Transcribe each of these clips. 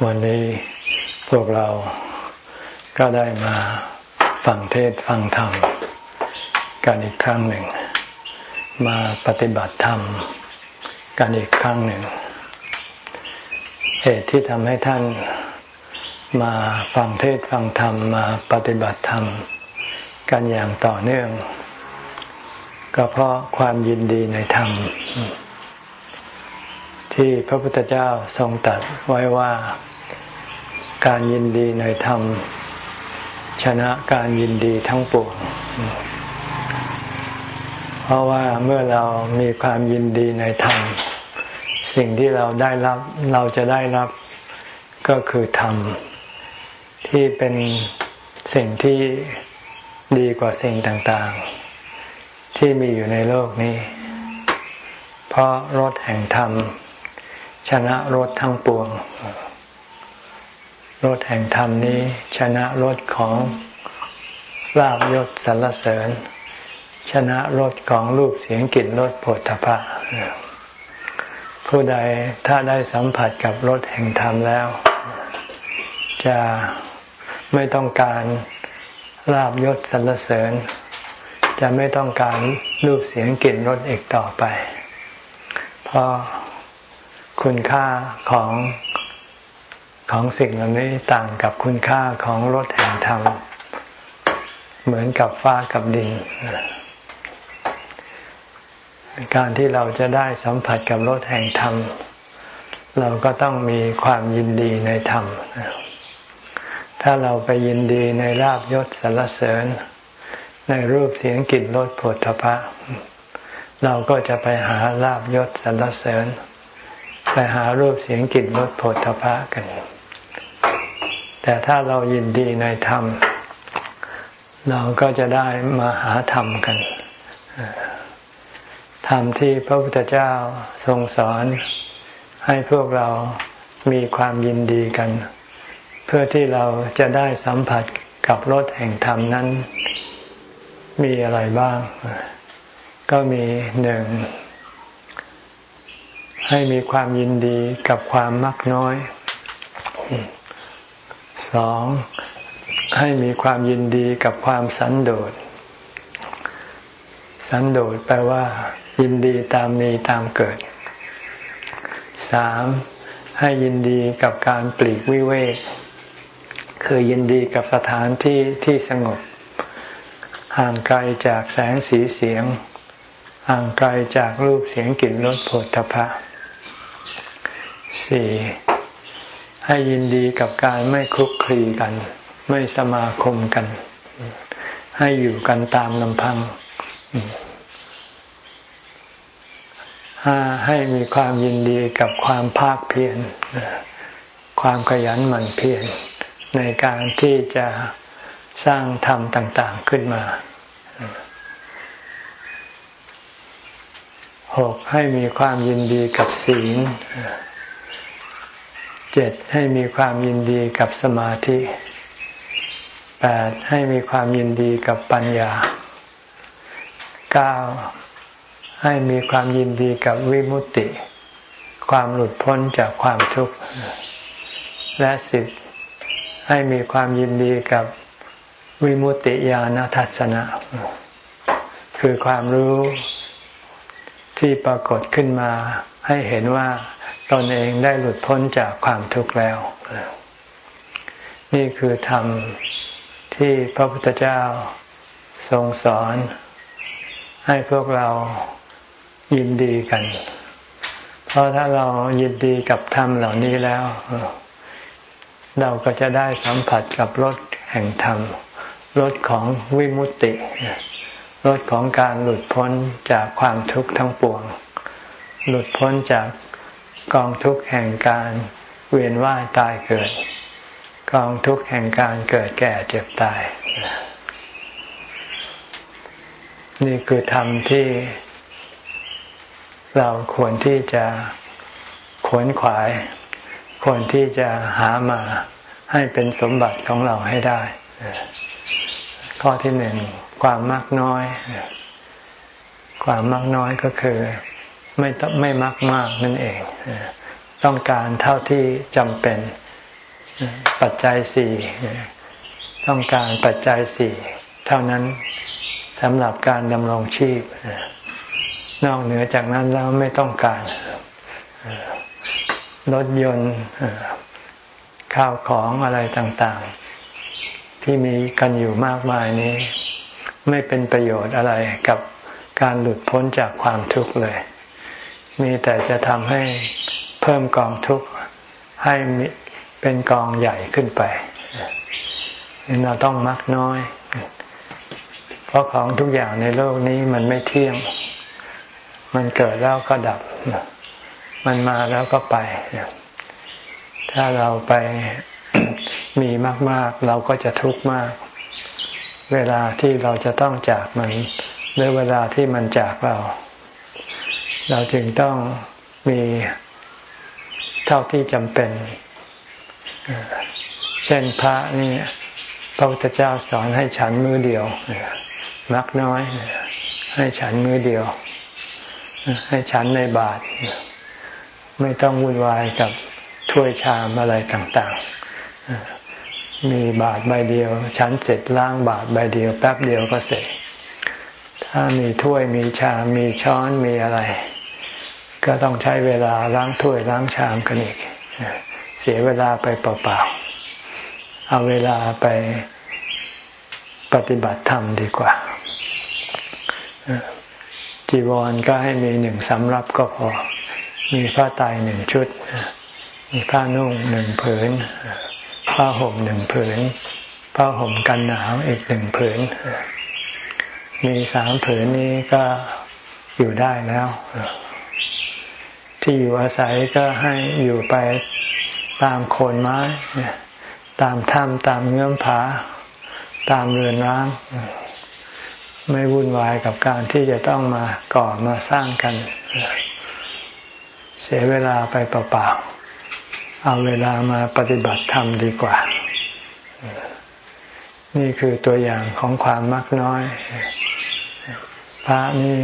วันนี้พวกเราก็ได้มาฟังเทศฟังธรรม กันอีกครั้งหนึ่ง มาปฏิบัติธรรม กันอีกครั้งหนึ่ง เหตุที่ทำให้ท่านมาฟังเทศฟังธรรมมาปฏิบัติธรรม กันอย่างต่อเนื่อง ก็เพราะความยินดีในธรรม ที่พระพุทธเจ้าทรงตรัสไว้ว่า การยินดีในธรรม ชนะการยินดีทั้งปวงเพราะว่าเมื่อเรามีความยินดีในธรรม สิ่งที่เราได้รับเราจะได้รับก็คือธรรม ที่เป็นสิ่งที่ดีกว่าสิ่งต่างๆ ที่มีอยู่ในโลกนี้ เพราะรถแห่งธรรม ชนะรถทั้งปวง รถแห่งธรรมนี้ชนะรถของลาบยศสรรเสริญ ชนะรถของรูปเสียงกลิ่นรสผลทพะผู้ใดถ้าได้สัมผัสกับรถแห่งธรรมแล้ว จะไม่ต้องการลาบยศสรรเสริญ จะไม่ต้องการรูปเสียงกลิ่นรสอีกต่อไป เพราะคุณค่าของ ของสิ่งเหล่านี้ต่างกับคุณค่าของรถแห่งธรรม เหมือนกับฟ้ากับดิน การที่เราจะได้สัมผัสกับรถแห่งธรรม เราก็ต้องมีความยินดีในธรรม ถ้าเราไปยินดีในลาบยศสรรเสริญ ในรูปเสียงกลิ่นรสผลทพะ เราก็จะไปหาลาบยศสรรเสริญไปหารูปเสียงกลิ่นรสผลทพะกัน แต่ถ้าเรายินดีในธรรม เราก็จะได้มาหาธรรมกัน ธรรมที่พระพุทธเจ้าทรงสอนให้พวกเรามีความยินดีกัน เพื่อที่เราจะได้สัมผัสกับรสแห่งธรรมนั้น มีอะไรบ้าง ก็มีหนึ่งให้มีความยินดีกับความมักน้อย สองให้มีความยินดีกับความสันโดษ สันโดษแปลว่า ยินดีตามมีตามเกิดสามให้ยินดีกับการปลีกวิเวกคือยินดีกับสถานที่ที่สงบ ห่างไกลจากแสงสีเสียง ห่างไกลจากรูปเสียงกลิ่นรสผลทพะสี่ ให้ยินดีกับการไม่คลุกคลีกัน ไม่สมาคมกัน ให้อยู่กันตามลำพังห้าให้มีความยินดีกับความภาคเพียรความขยันหมั่นเพียรในการที่จะสร้างธรรมต่าง ๆขึ้นมาหกให้มีความยินดีกับศีล เจ็ดให้มีความยินดีกับสมาธิแปดให้มีความยินดีกับปัญญาเก้าให้มีความยินดีกับวิมุตติ ความหลุดพ้นจากความทุกข์ และสิบให้มีความยินดีกับวิมุตติญาณทัศนะ คือความรู้ที่ปรากฏขึ้นมาให้เห็นว่า ตนเองได้หลุดพ้นจากความทุกข์แล้ว นี่คือธรรมที่พระพุทธเจ้าทรงสอน ให้พวกเรายินดีกัน เพราะถ้าเรายินดีกับธรรมเหล่านี้แล้ว เราก็จะได้สัมผัสกับรสแห่งธรรมรสของวิมุตติรสของการหลุดพ้นจากความทุกข์ทั้งปวง หลุดพ้นจาก กองทุกข์แห่งการเวียนว่ายตายเกิด กองทุกข์แห่งการเกิดแก่เจ็บตาย นี่คือธรรมที่ เราควรที่จะขวนขวาย ควรที่จะหามาให้เป็นสมบัติของเราให้ได้ ข้อที่หนึ่งความมากน้อย ความมากน้อยก็คือ ไม่ไม่มากมากนั่นเอง ต้องการเท่าที่จำเป็นปัจจัยสี่ต้องการปัจจัยสี่เท่านั้นสำหรับการดำรงชีพ นอกเหนือจากนั้นแล้วไม่ต้องการรถยนต์ข้าวของอะไรต่างๆ ที่มีกันอยู่มากมายนี้ ไม่เป็นประโยชน์อะไรกับการหลุดพ้นจากความทุกข์เลย มีแต่จะทำให้เพิ่มกองทุกข์ให้เป็นกองใหญ่ขึ้นไปเราต้องมักน้อย เพราะของทุกอย่างในโลกนี้มันไม่เที่ยง มันเกิดแล้วก็ดับ มันมาแล้วก็ไป ถ้าเราไปมีมาก ๆ เราก็จะทุกข์มาก เวลาที่เราจะต้องจากมันหรือเวลาที่มันจากเรา เราจึงต้องมีเท่าที่จำเป็น เช่นพระนี่พระพุทธเจ้าสอนให้ฉันมือเดียวมักน้อย ให้ฉันมือเดียว ให้ฉันในบาท ไม่ต้องวุ่นวายกับถ้วยชามอะไรต่างๆ มีบาทใบเดียว ฉันเสร็จล้างบาทใบเดียว แป๊บเดียวก็เสร็จ ถ้ามีถ้วยมีชามมีช้อนมีอะไร ก็ต้องใช้เวลาล้างถ้วยล้างชามกันอีก เสียเวลาไปเปล่าๆ เอาเวลาไปปฏิบัติธรรมดีกว่า จีวรก็ให้มีหนึ่งสำรับก็พอ มีผ้าไตหนึ่งชุด มีผ้านุ่งหนึ่งผืน ผ้าห่มหนึ่งผืน ผ้าห่มกันหนาวอีกหนึ่งผืน มีสามผืนนี้ก็อยู่ได้แล้ว ที่อยู่อาศัยก็ให้อยู่ไปตามโคนไม้ ตามถ้ำตามเงื่อมผา ตามเรือนร้างไม่วุ่นวายกับการที่จะต้องมาก่อมาสร้างกัน เสียเวลาไปเปล่าๆเอาเวลามาปฏิบัติธรรมดีกว่า นี่คือตัวอย่างของความมักน้อย พระนี่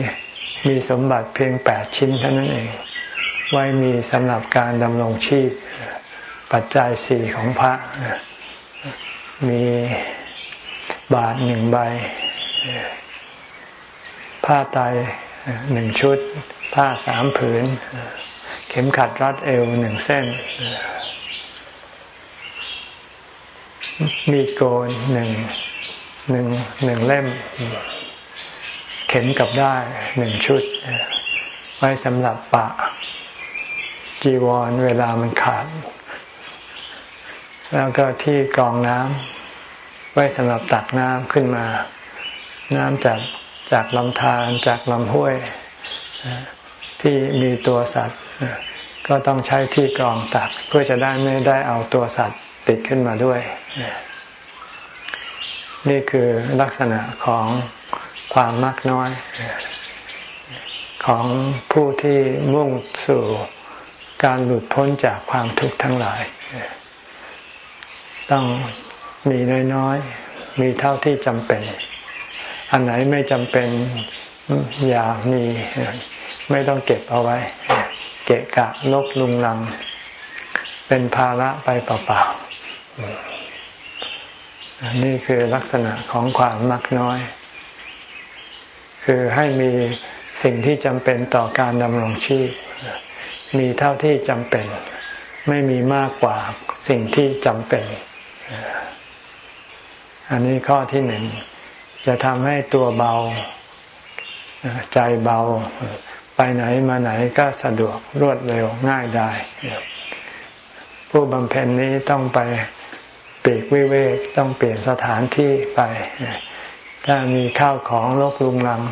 มีสมบัติเพียงแปดชิ้นเท่านั้นเอง ไว้มีสำหรับการดำรงชีพ ปัจจัยสี่ของพระ มีบาทหนึ่งใบ ผ้าไตหนึ่งชุด ผ้าสามผืน เข็มขัดรัดเอวหนึ่งเส้น มีโกนหนึ่งหนึ่งหนึ่งเล่ม เข็มกับได้หนึ่งชุด ไว้สำหรับปะ จีวรเวลามันขาด แล้วก็ที่กรองน้ำไว้สำหรับตักน้ำขึ้นมา น้ำจากจากลำธารจากลำห้วย ที่มีตัวสัตว์ ก็ต้องใช้ที่กรองตัก เพื่อจะได้ไม่ได้เอาตัวสัตว์ติดขึ้นมาด้วย นี่คือลักษณะของความมักน้อย ของผู้ที่มุ่งสู่ การหลุดพ้นจากความทุกข์ทั้งหลาย ต้องมีน้อยๆ มีเท่าที่จำเป็น อันไหนไม่จำเป็นอย่ามีไม่ต้องเก็บเอาไว้ เกะกะลกลุงลัง เป็นภาระไปเปล่าๆนี่คือลักษณะของความมักน้อย คือให้มีสิ่งที่จำเป็นต่อการดำรงชีพ มีเท่าที่จำเป็น ไม่มีมากกว่าสิ่งที่จำเป็น อันนี้ข้อที่หนึ่ง จะทำให้ตัวเบา ใจเบา ไปไหนมาไหนก็สะดวกรวดเร็วง่ายได้ ผู้บำเพ็ญนี้ต้องไปปีกวิเวกต้องเปลี่ยนสถานที่ไป ถ้ามีข้าวของลกลุงลัง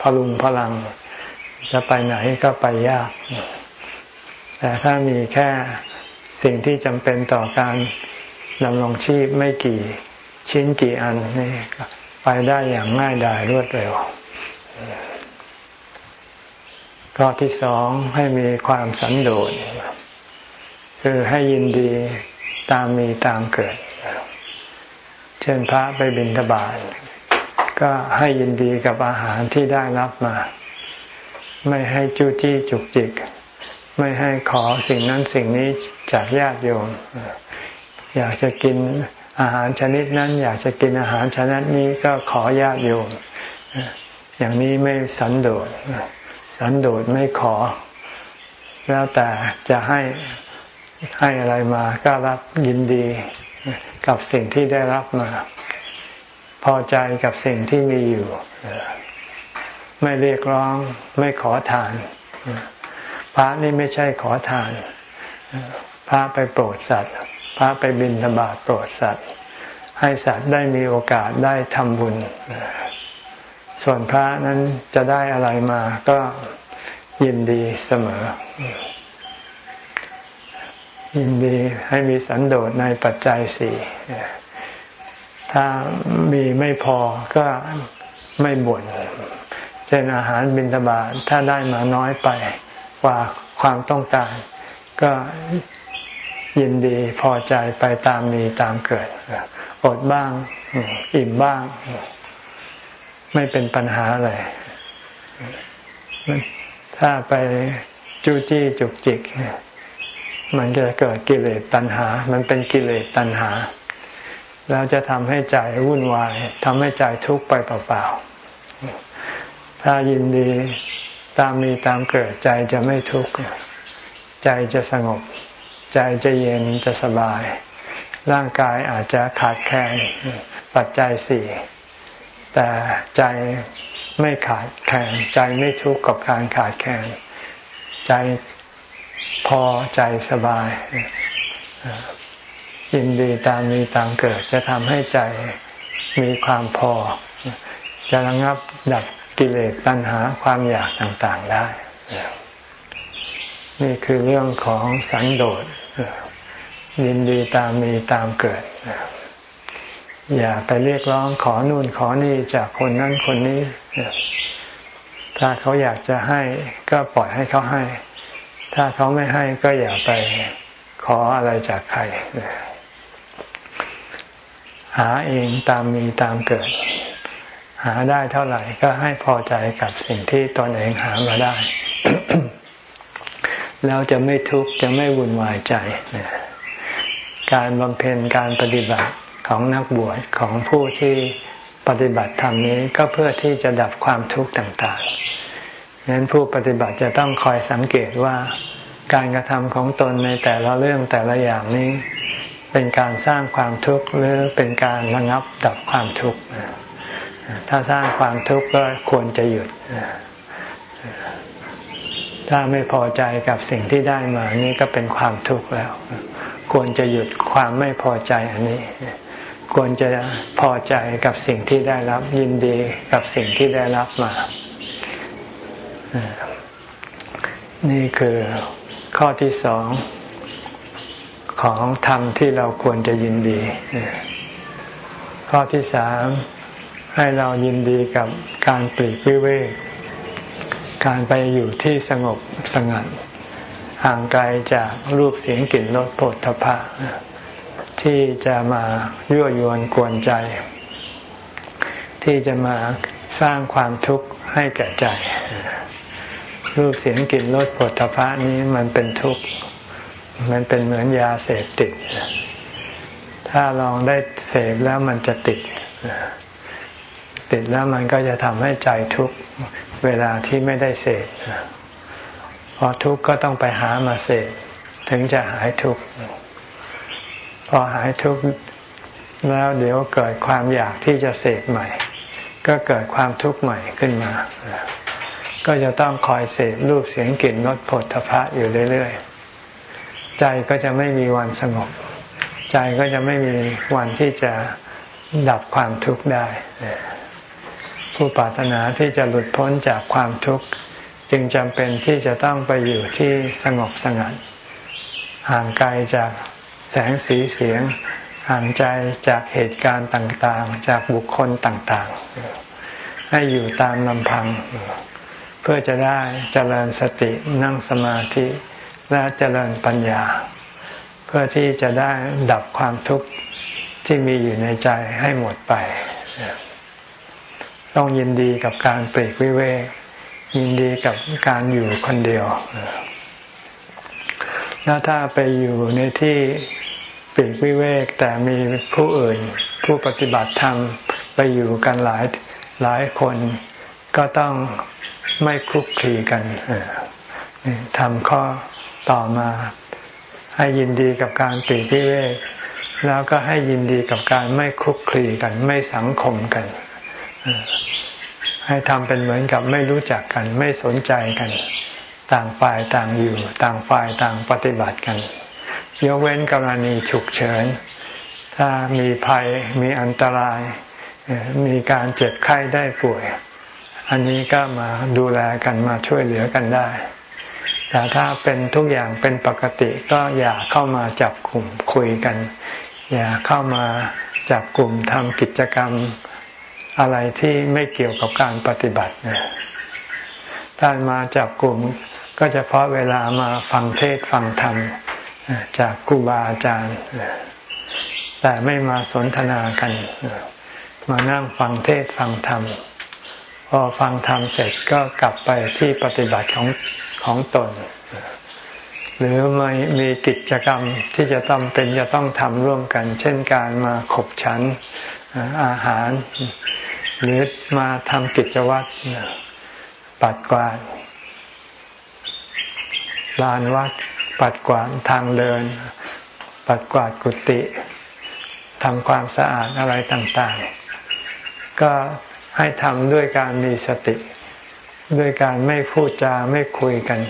พลุงพลัง จะไปไหนก็ไปยาก แต่ถ้ามีแค่สิ่งที่จำเป็นต่อการดำรงชีพไม่กี่ชิ้นกี่อันนี่ไปได้อย่างง่ายดายรวดเร็ว ข้อที่สองให้มีความสันโดษคือให้ยินดีตามมีตามเกิด เช่นพระไปบิณฑบาตก็ให้ยินดีกับอาหารที่ได้รับมา ไม่ให้จู้จี้จุกจิก ไม่ให้ขอสิ่งนั้นสิ่งนี้จากญาติโยมอยากจะกินอาหารชนิดนั้น อยากจะกินอาหารชนิดนี้ก็ขอญาติโยมอย่างนี้ไม่สันโดษสันโดษไม่ขอ แล้วแต่จะให้ให้อะไรมาก็รับยินดีกับสิ่งที่ได้รับมา พอใจกับสิ่งที่มีอยู่ ไม่เรียกร้องไม่ขอทาน พระนี่ไม่ใช่ขอทาน พระไปโปรดสัตว์ พระไปบิณฑบาตโปรดสัตว์ ให้สัตว์ได้มีโอกาสได้ทำบุญ ส่วนพระนั้นจะได้อะไรมาก็ยินดีเสมอ ยินดีให้มีสันโดษในปัจจัยสี่ถ้ามีไม่พอก็ไม่บ่นเช่นอาหารบิณฑบาตถ้าได้มาน้อยไป กว่าความต้องการ ก็ยินดีพอใจไปตามมีตามเกิด อดบ้าง อิ่มบ้าง ไม่เป็นปัญหาเลยถ้าไปจู้จี้จุกจิก มันจะเกิดกิเลสตัณหา มันเป็นกิเลสตัณหา แล้วจะทำให้ใจวุ่นวายทำให้ใจทุกข์ไปเปล่าๆถ้ายินดี ตามมีตามเกิดใจจะไม่ทุกข์ใจจะสงบ ใจจะเย็นจะสบาย ร่างกายอาจจะขาดแคลนปัจจัยสี่แต่ใจไม่ขาดแคลนใจไม่ทุกข์กับการขาดแคลนใจพอใจสบายยินดีตามมีตามเกิด จะทำให้ใจมีความพอ จะระงับดับ กิเลสตัณหาความอยากต่างๆได้ นี่คือเรื่องของสันโดษยินดีตามมีตามเกิด อย่าไปเรียกร้องขอนู่นขอนี่จากคนนั้นคนนี้ ถ้าเขาอยากจะให้ก็ปล่อยให้เขาให้ ถ้าเขาไม่ให้ก็อย่าไปขออะไรจากใคร หาเองตามมีตามเกิด หาได้เท่าไหร่ก็ให้พอใจกับสิ่งที่ตนเองหามาได้ แล้วจะไม่ทุกข์จะไม่วุ่นวายใจ การบำเพ็ญการปฏิบัติของนักบวชของผู้ที่ปฏิบัติธรรมนี้ก็เพื่อที่จะดับความทุกข์ต่างฉะนั้นผู้ปฏิบัติจะต้องคอยสังเกตว่าการกระทำของตนในแต่ละเรื่องแต่ละอย่างนี้ เป็นการสร้างความทุกข์หรือเป็นการระงับดับความทุกข์ ถ้าสร้างความทุกข์ก็ควรจะหยุด ถ้าไม่พอใจกับสิ่งที่ได้มา นี่ก็เป็นความทุกข์แล้ว ควรจะหยุดความไม่พอใจอันนี้ ควรจะพอใจกับสิ่งที่ได้รับ ยินดีกับสิ่งที่ได้รับมา นี่คือข้อที่สองของธรรมที่เราควรจะยินดี ข้อที่สาม ให้เรายินดีกับการปลีกวิเวกการไปอยู่ที่สงบสงัดห่างไกลจากรูปเสียงกลิ่นรสโผฏฐพะที่จะมายั่วยวนกวนใจ ที่จะมาสร้างความทุกข์ให้แก่ใจ รูปเสียงกลิ่นรสผลทพะนี้มันเป็นทุกข์ มันเป็นเหมือนยาเสพติด ถ้าลองได้เสพแล้วมันจะติด ติดแล้วมันก็จะทำให้ใจทุกข์เวลาที่ไม่ได้เสพพอทุกข์ก็ต้องไปหามาเสพถึงจะหายทุกข์พอหายทุกข์แล้วเดี๋ยวเกิดความอยากที่จะเสพใหม่ ก็เกิดความทุกข์ใหม่ขึ้นมา ก็จะต้องคอยเสพรูปเสียงกลิ่นรสผลทพะอยู่เรื่อยๆใจก็จะไม่มีวันสงบ ใจก็จะไม่มีวันที่จะดับความทุกข์ได้ ผู้ปรารถนาที่จะหลุดพ้นจากความทุกข์ จึงจำเป็นที่จะต้องไปอยู่ที่สงบสงัด ห่างไกลจากแสงสีเสียง ห่างใจจากเหตุการณ์ต่างๆ จากบุคคลต่างๆ ให้อยู่ตามลำพัง เพื่อจะได้เจริญสตินั่งสมาธิและเจริญปัญญา เพื่อที่จะได้ดับความทุกข์ที่มีอยู่ในใจให้หมดไป ต้องยินดีกับการเปรกวิเวกยินดีกับการอยู่คนเดียวแล้วถ้าไปอยู่ในที่ปปีกวิเวกแต่มีผู้อื่น ผู้ปฏิบัติธรรมไปอยู่กันหลายหลายคนก็ต้องไม่คลุกคลีกันทำข้อต่อมาให้ยินดีกับการปีกวิเวกแล้วก็ให้ยินดีกับการไม่คลุกคลีกัน ไม่สังคมกัน ให้ทำเป็นเหมือนกับไม่รู้จักกัน ไม่สนใจกัน ต่างฝ่ายต่างอยู่ ต่างฝ่ายต่างปฏิบัติกัน ยกเว้นกรณีฉุกเฉิน ถ้ามีภัยมีอันตราย มีการเจ็บไข้ได้ป่วย อันนี้ก็มาดูแลกันมาช่วยเหลือกันได้ แต่ถ้าเป็นทุกอย่างเป็นปกติก็อย่าเข้ามาจับกลุ่มคุยกัน อย่าเข้ามาจับกลุ่มทำกิจกรรม อะไรที่ไม่เกี่ยวกับการปฏิบัตินะถ้ามาจับกลุ่มก็จะเพราะเวลามาฟังเทศฟังธรรมจากครูบาอาจารย์ แต่ไม่มาสนทนากัน มานั่งฟังเทศฟังธรรม พอฟังธรรมเสร็จก็กลับไปที่ปฏิบัติของของตน หรือม,มีกิจกรรมที่จะต้องเป็นจะต้องทำร่วมกัน เช่นการมาขบฉันอาหาร หรือมาทำกิจวัตรปัดกวาดลานวัด ปัดกวาดทางเดิน ปัดกวาดกุฏิทำความสะอาดอะไรต่างๆ ก็ให้ทำด้วยการมีสติ ด้วยการไม่พูดจาไม่คุยกัน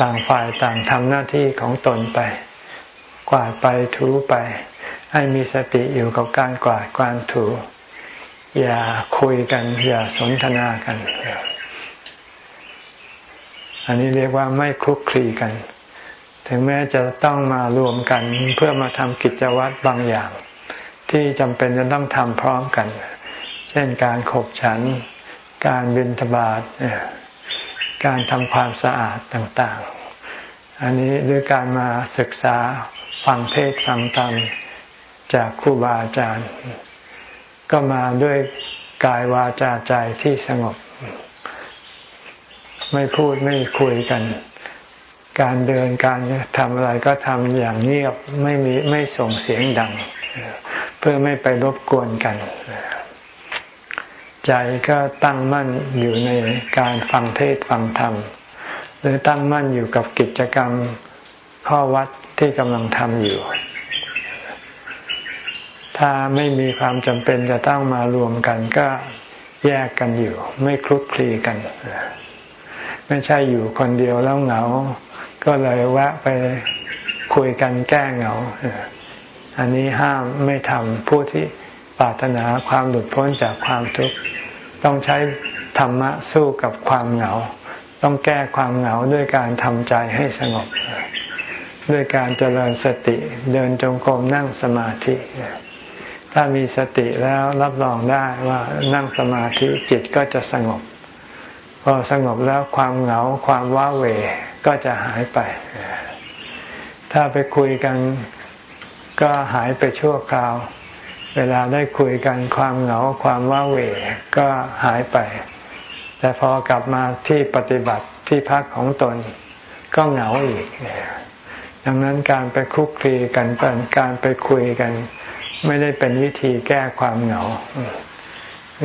ต่างฝ่ายต่างทำหน้าที่ของตนไป กวาดไปถูไป ให้มีสติอยู่กับการกวาดการถู อย่าคุยกัน อย่าสนทนากัน อันนี้เรียกว่าไม่คลุกคลีกัน ถึงแม้จะต้องมารวมกันเพื่อมาทำกิจวัตรบางอย่าง ที่จำเป็นจะต้องทำพร้อมกัน เช่นการขบฉัน การบิณฑบาตการทำความสะอาดต่าง ๆ อันนี้หรือการมาศึกษาฟังเทศฟังธรรมจากครูบาอาจารย์ ก็มาด้วยกายวาจาใจที่สงบ ไม่พูดไม่คุยกัน การเดินการทำอะไรก็ทำอย่างเงียบไม่มีไม่ส่งเสียงดัง เพื่อไม่ไปรบกวนกัน ใจก็ตั้งมั่นอยู่ในการฟังเทศฟังธรรม หรือตั้งมั่นอยู่กับกิจกรรมข้อวัดที่กำลังทำอยู่ ถ้าไม่มีความจำเป็นจะต้องมารวมกันก็แยกกันอยู่ ไม่คลุกคลีกัน ไม่ใช่อยู่คนเดียวแล้วเหงา ก็เลยแวะไปคุยกันแก้เหงา อันนี้ห้ามไม่ทำผู้ที่ปรารถนาความหลุดพ้นจากความทุกข์ต้องใช้ธรรมะสู้กับความเหงา ต้องแก้ความเหงาด้วยการทำใจให้สงบ ด้วยการเจริญสติเดินจงกรมนั่งสมาธิ ถ้ามีสติแล้วรับรองได้ว่านั่งสมาธิจิตก็จะสงบ พอสงบแล้วความเหงาความว้าเหวก็จะหายไป ถ้าไปคุยกันก็หายไปชั่วคราว เวลาได้คุยกันความเหงาความว้าเหวก็หายไป แต่พอกลับมาที่ปฏิบัติที่พักของตนก็เหงาอีก ดังนั้นการไปคุกคีกันเป็นการไปคุยกัน ไม่ได้เป็นวิธีแก้ความเหงา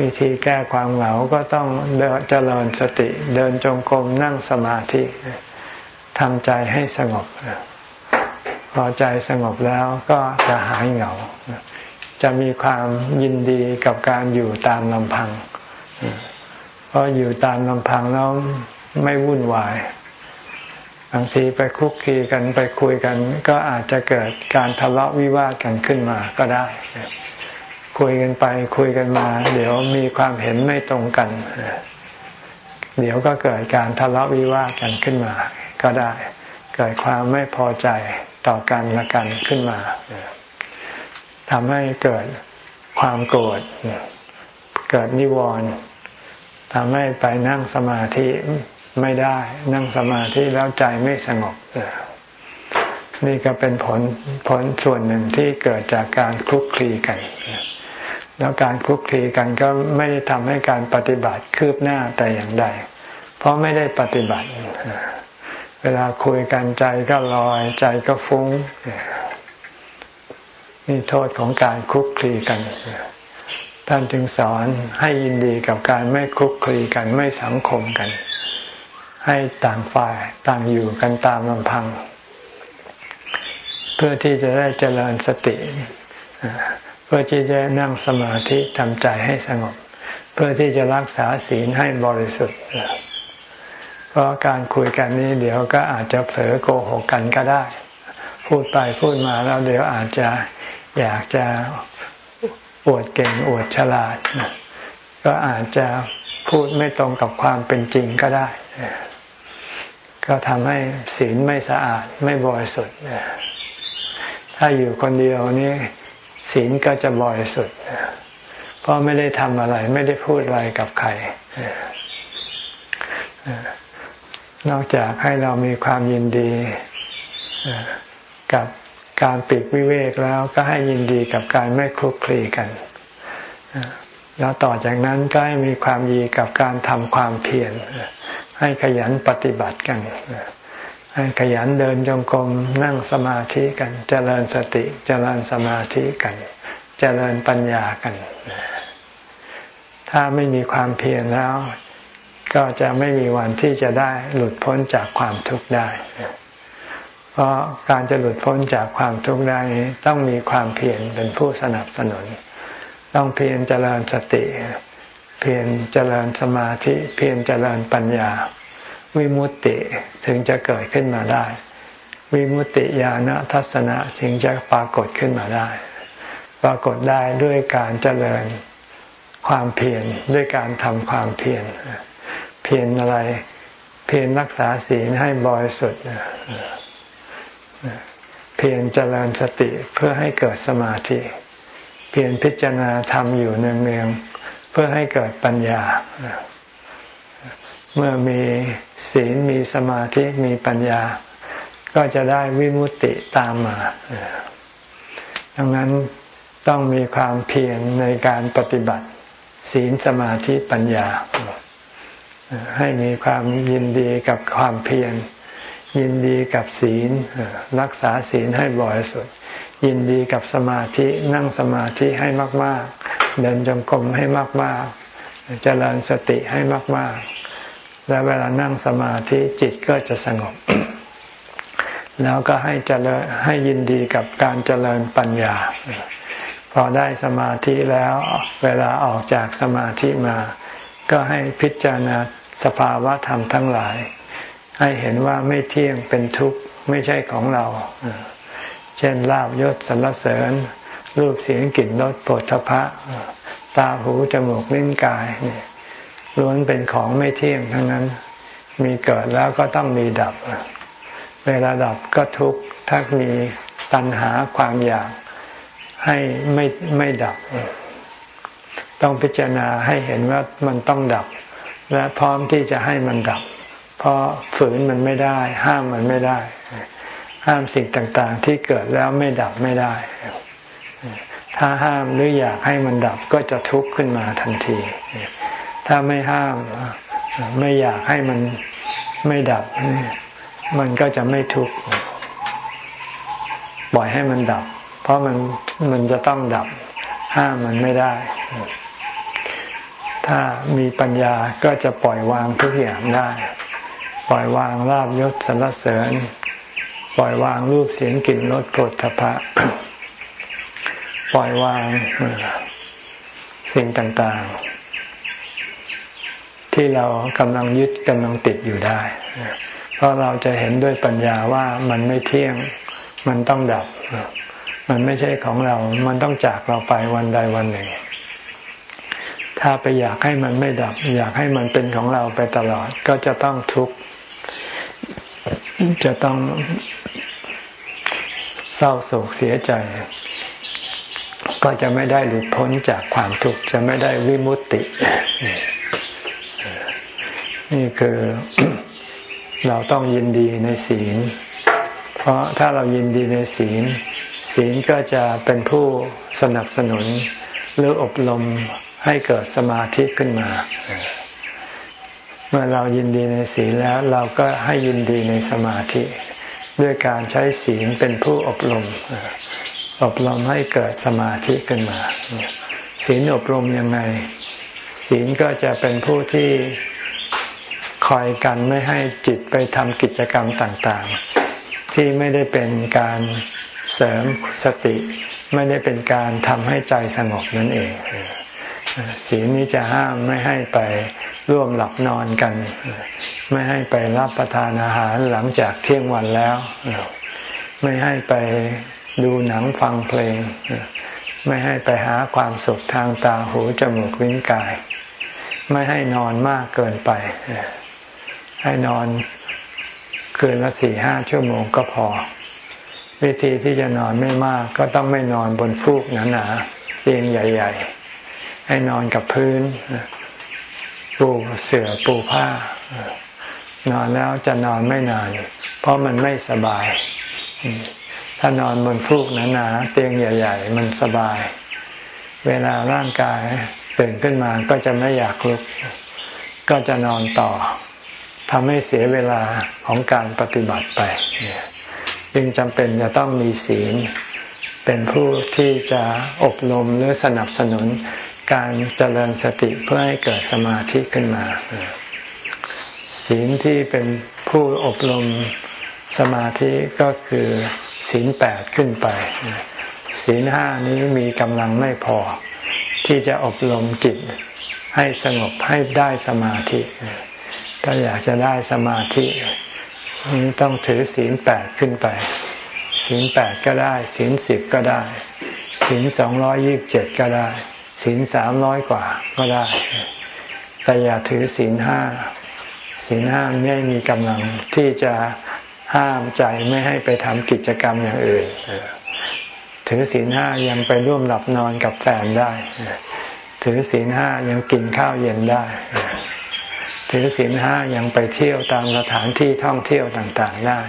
วิธีแก้ความเหงาก็ต้องเจริญสติเดินจงกรมนั่งสมาธิทำใจให้สงบ พอใจสงบแล้วก็จะหายเหงา จะมีความยินดีกับการอยู่ตามลำพัง เพราะอยู่ตามลำพังแล้วไม่วุ่นวาย บางทีไปคุกคีกันไปคุยกัน ก็อาจจะเกิดการทะเลาะวิวาทกันขึ้นมาก็ได้ คุยกันไปคุยกันมา เดี๋ยวมีความเห็นไม่ตรงกัน เดี๋ยวก็เกิดการทะเลาะวิวาทกันขึ้นมา ก็ได้ เกิดความไม่พอใจต่อกันละกันขึ้นมาทำให้เกิดความโกรธเกิดนิวรณ์ทำให้ไปนั่งสมาธิ ไม่ได้ นั่งสมาธิแล้วใจไม่สงบนี่ก็เป็นผลผลส่วนหนึ่งที่เกิดจากการคลุกคลีกัน แล้วการคลุกคลีกันก็ไม่ได้ทำให้การปฏิบัติคืบหน้าแต่อย่างใด เพราะไม่ได้ปฏิบัติ เวลาคุยกันใจก็ลอยใจก็ฟุ้ง นี่โทษของการคลุกคลีกัน ท่านจึงสอนให้ยินดีกับการไม่คลุกคลีกันไม่สังคมกัน ให้ต่างฝ่ายต่างอยู่กันตามลำพัง เพื่อที่จะได้เจริญสติ เพื่อที่จะนั่งสมาธิทำใจให้สงบ เพื่อที่จะรักษาศีลให้บริสุทธิ์ เพราะการคุยกันนี้เดี๋ยวก็อาจจะเผลอโกหกกันก็ได้ พูดไปพูดมาแล้วเดี๋ยวอาจจะอยากจะอวดเก่งอวดฉลาด ก็อาจจะ พูดไม่ตรงกับความเป็นจริงก็ได้ ก็ทำให้ศีลไม่สะอาดไม่บริสุทธิ์ถ้าอยู่คนเดียวนี่ศีลก็จะบริสุทธิ์เพราะไม่ได้ทำอะไร ไม่ได้พูดอะไรกับใครนอกจากให้เรามีความยินดีกับการปิดวิเวกแล้วก็ให้ยินดีกับการไม่คลุกคลีกัน แล้วต่อจากนั้นก็ให้มีความยีกับการทำความเพียรให้ขยันปฏิบัติกันให้ขยันเดินจงกรมนั่งสมาธิกันเจริญสติเจริญสมาธิกันเจริญปัญญากัน ถ้าไม่มีความเพียรแล้ว ก็จะไม่มีวันที่จะได้หลุดพ้นจากความทุกข์ได้ เพราะการจะหลุดพ้นจากความทุกข์ได้นี้ต้องมีความเพียรเป็นผู้สนับสนุน ต้องเพียรเจริญสติ เพียรเจริญสมาธิ เพียรเจริญปัญญา วิมุตติถึงจะเกิดขึ้นมาได้ วิมุตติญาณทัศนะถึงจะปรากฏขึ้นมาได้ ปรากฏได้ด้วยการเจริญความเพียรด้วยการทำความเพียรพียรอะไร เพียรรักษาศีลให้บริสุทธิ์เพียรเจริญสติเพื่อให้เกิดสมาธิ เพียรพิจารณาธรรมอยู่เนืองๆเพื่อให้เกิดปัญญา เมื่อมีศีลมีสมาธิมีปัญญา ก็จะได้วิมุตติตามมา ดังนั้นต้องมีความเพียรในการปฏิบัติ ศีลสมาธิปัญญา ให้มีความยินดีกับความเพียรยินดีกับศีลรักษาศีลให้บริสุทธิ์ ยินดีกับสมาธินั่งสมาธิให้มาก ๆ เดินจงกรมให้มาก ๆ เจริญสติให้มาก ๆ และเวลานั่งสมาธิจิตก็จะสงบ แล้วก็ให้เจริญให้ยินดีกับการเจริญปัญญา พอได้สมาธิแล้วเวลาออกจากสมาธิมา ก็ให้พิจารณาสภาวะธรรมทั้งหลาย ให้เห็นว่าไม่เที่ยงเป็นทุกข์ไม่ใช่ของเราเช่นลาบยศสรรเสริญ รูปเสียงกลิ่นรสปวดทพะ ตาหูจมูกลิ้นกายล้วนเป็นของไม่เที่ยงทั้งนั้น มีเกิดแล้วก็ต้องมีดับ เวลาดับก็ทุกข์ถ้ามีตัณหาความอยากให้ไม่ไม่ดับ ต้องพิจารณาให้เห็นว่ามันต้องดับ และพร้อมที่จะให้มันดับ เพราะฝืนมันไม่ได้ ห้ามมันไม่ได้ ห้ามสิ่งต่างๆ ที่เกิดแล้วไม่ดับไม่ได้ ถ้าห้ามหรืออยากให้มันดับก็จะทุกข์ขึ้นมาทันที ถ้าไม่ห้ามไม่อยากให้มันไม่ดับ มันก็จะไม่ทุกข์ปล่อยให้มันดับ เพราะมันมันจะต้องดับ ห้ามมันไม่ได้ ถ้ามีปัญญาก็จะปล่อยวางทุกอย่างได้ ปล่อยวางลาบยศสรรเสริญ ปล่อยวางรูปเสียงกลิ่นรสกรดทพะ ปล่อยวางสิ่งต่างๆ ที่เรากำลังยึดกำลังติดอยู่ได้ เพราะเราจะเห็นด้วยปัญญาว่ามันไม่เที่ยง มันต้องดับ มันไม่ใช่ของเรา มันต้องจากเราไปวันใดวันหนึ่ง ถ้าไปอยากให้มันไม่ดับ อยากให้มันเป็นของเราไปตลอด ก็จะต้องทุกข์จะต้อง เศร้าโศกเสียใจ ก็จะไม่ได้หลุดพ้นจากความทุกข์จะไม่ได้วิมุตติ นี่คือเราต้องยินดีในศีล เพราะถ้าเรายินดีในศีล ศีลก็จะเป็นผู้สนับสนุนหรืออบรมให้เกิดสมาธิขึ้นมา เมื่อเรายินดีในศีลแล้ว เราก็ให้ยินดีในสมาธิ ด้วยการใช้ศีลเป็นผู้อบรม อบรมให้เกิดสมาธิขึ้นมา ศีลอบรมยังไง ศีลก็จะเป็นผู้ที่คอยกันไม่ให้จิตไปทำกิจกรรมต่างๆ ที่ไม่ได้เป็นการเสริมสติ ไม่ได้เป็นการทำให้ใจสงบนั่นเองศีลนี้จะห้ามไม่ให้ไปร่วมหลับนอนกัน ไม่ให้ไปรับประทานอาหารหลังจากเที่ยงวันแล้ว ไม่ให้ไปดูหนังฟังเพลง ไม่ให้ไปหาความสุขทางตาหูจมูกลิ้นกาย ไม่ให้นอนมากเกินไป ให้นอนคืนละสี่ห้าชั่วโมงก็พอ วิธีที่จะนอนไม่มากก็ต้องไม่นอนบนฟูกหนาๆเตียงใหญ่ ๆ ให้นอนกับพื้น ปูเสื่อปูผ้า นอนแล้วจะนอนไม่นาน เพราะมันไม่สบาย ถ้านอนบนฟูกหนาๆเตียงใหญ่ ๆ มันสบาย เวลาร่างกายตื่นขึ้นมาก็จะไม่อยากลุก ก็จะนอนต่อทำให้เสียเวลาของการปฏิบัติไปจึงจำเป็นจะต้องมีศีล เป็นผู้ที่จะอบรมหรือสนับสนุนการเจริญสติเพื่อให้เกิดสมาธิขึ้นมา ศีลที่เป็นผู้อบรมสมาธิก็คือศีลแปดขึ้นไป ศีลห้านี้มีกำลังไม่พอ ที่จะอบรมจิตให้สงบให้ได้สมาธิ ถ้าอยากจะได้สมาธิต้องถือศีลแปดขึ้นไป ศีลแปดก็ได้ ศีลสิบก็ได้ ศีลสองร้อยิบเจ็ดก็ได้ ศีลสามร้อยกว่าก็ได้ แต่อย่าถือศีลห้า ศีลห้าไม่มีกำลังที่จะห้ามใจไม่ให้ไปทำกิจกรรมอย่างอื่นถือศีลห้ายังไปร่วมหลับนอนกับแฟนได้ ถือศีลห้ายังกินข้าวเย็นได้ ถือศีลห้ายังไปเที่ยวตามสถานที่ท่องเที่ยวต่างๆได้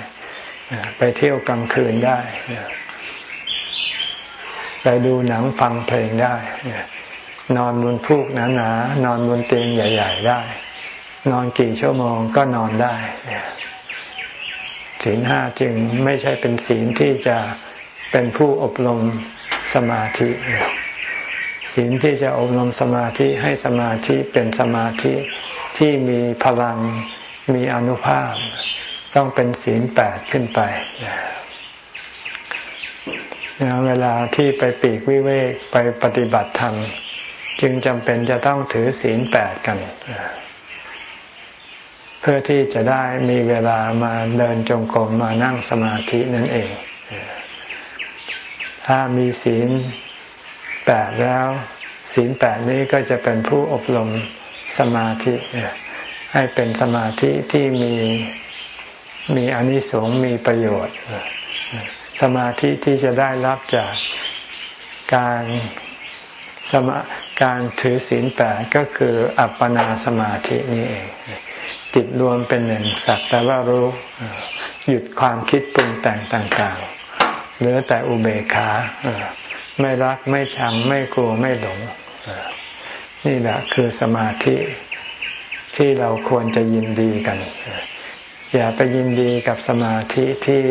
ไปเที่ยวกลางคืนได้ ไปดูหนังฟังเพลงได้ นอนบนฟูกหนาๆนอนบนเตียงใหญ่ ๆ ได้ นอนกี่ชั่วโมงก็นอนได้ศีลห้าจึงไม่ใช่เป็นศีลที่จะเป็นผู้อบรมสมาธิศีลที่จะอบรมสมาธิให้สมาธิเป็นสมาธิที่มีพลังมีอนุภาพ ต้องเป็นศีลแปดขึ้นไปเวลาที่ไปปีกวิเวกไปปฏิบัติธรรม จึงจำเป็นจะต้องถือศีลแปดกัน เพื่อที่จะได้มีเวลามาเดินจงกรมมานั่งสมาธินั่นเอง ถ้ามีศีลแปดแล้ว ศีลแปดนี้ก็จะเป็นผู้อบรมสมาธิให้เป็นสมาธิที่มีมีอนิสงส์มีประโยชน์ สมาธิที่จะได้รับจากการสมาการถือศีลแปดก็คืออัปปนาสมาธินี่เอง จิตรวมเป็นหนึ่งสักแต่ว่ารู้หยุดความคิดปรุงแต่งต่างๆเหลือแต่อุเบกขาไม่รักไม่ชังไม่กลัวไม่หลงนี่แหละคือสมาธิที่เราควรจะยินดีกัน อย่าไปยินดีกับสมาธิที่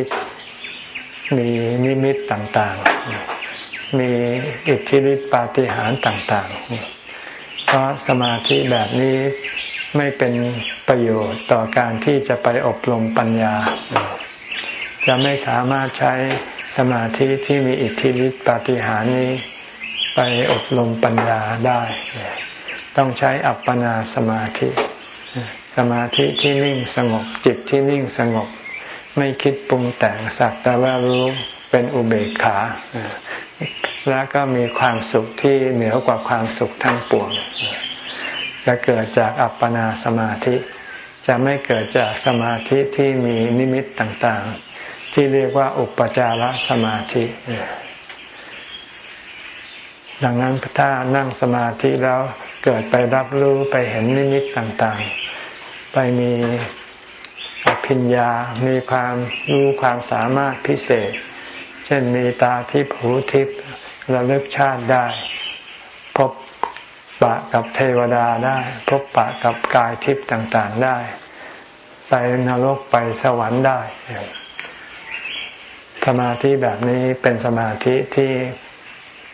มีนิมิตต่างๆ มีอิทธิฤทธิปาฏิหาริย์ต่างๆ เพราะสมาธิแบบนี้ ไม่เป็นประโยชน์ต่อการที่จะไปอบรมปัญญา จะไม่สามารถใช้สมาธิที่มีอิทธิฤทธิปาฏิหาริย์นี้ไปอบรมปัญญาได้ ต้องใช้อัปปนาสมาธิ สมาธิที่นิ่งสงบจิตที่นิ่งสงบ ไม่คิดปรุงแต่งสักแต่ว่ารู้เป็นอุเบกขา และก็มีความสุขที่เหนือกว่าความสุขทั้งปวง จะเกิดจากอัปปนาสมาธิ จะไม่เกิดจากสมาธิที่มีนิมิตต่างๆ ที่เรียกว่าอุปจารสมาธิดังนั้นถ้านั่งสมาธิแล้วเกิดไปรับรู้ไปเห็นนิมิตต่างๆ ไปมีอภิญญา มีความรู้ความสามารถพิเศษ เช่นมีตาทิพหูทิพระลึกชาติได้ พบ ปะกับเทวดาได้ พบปะกับกายทิพย์ต่างๆได้ ไปนรกไปสวรรค์ได้ สมาธิแบบนี้เป็นสมาธิที่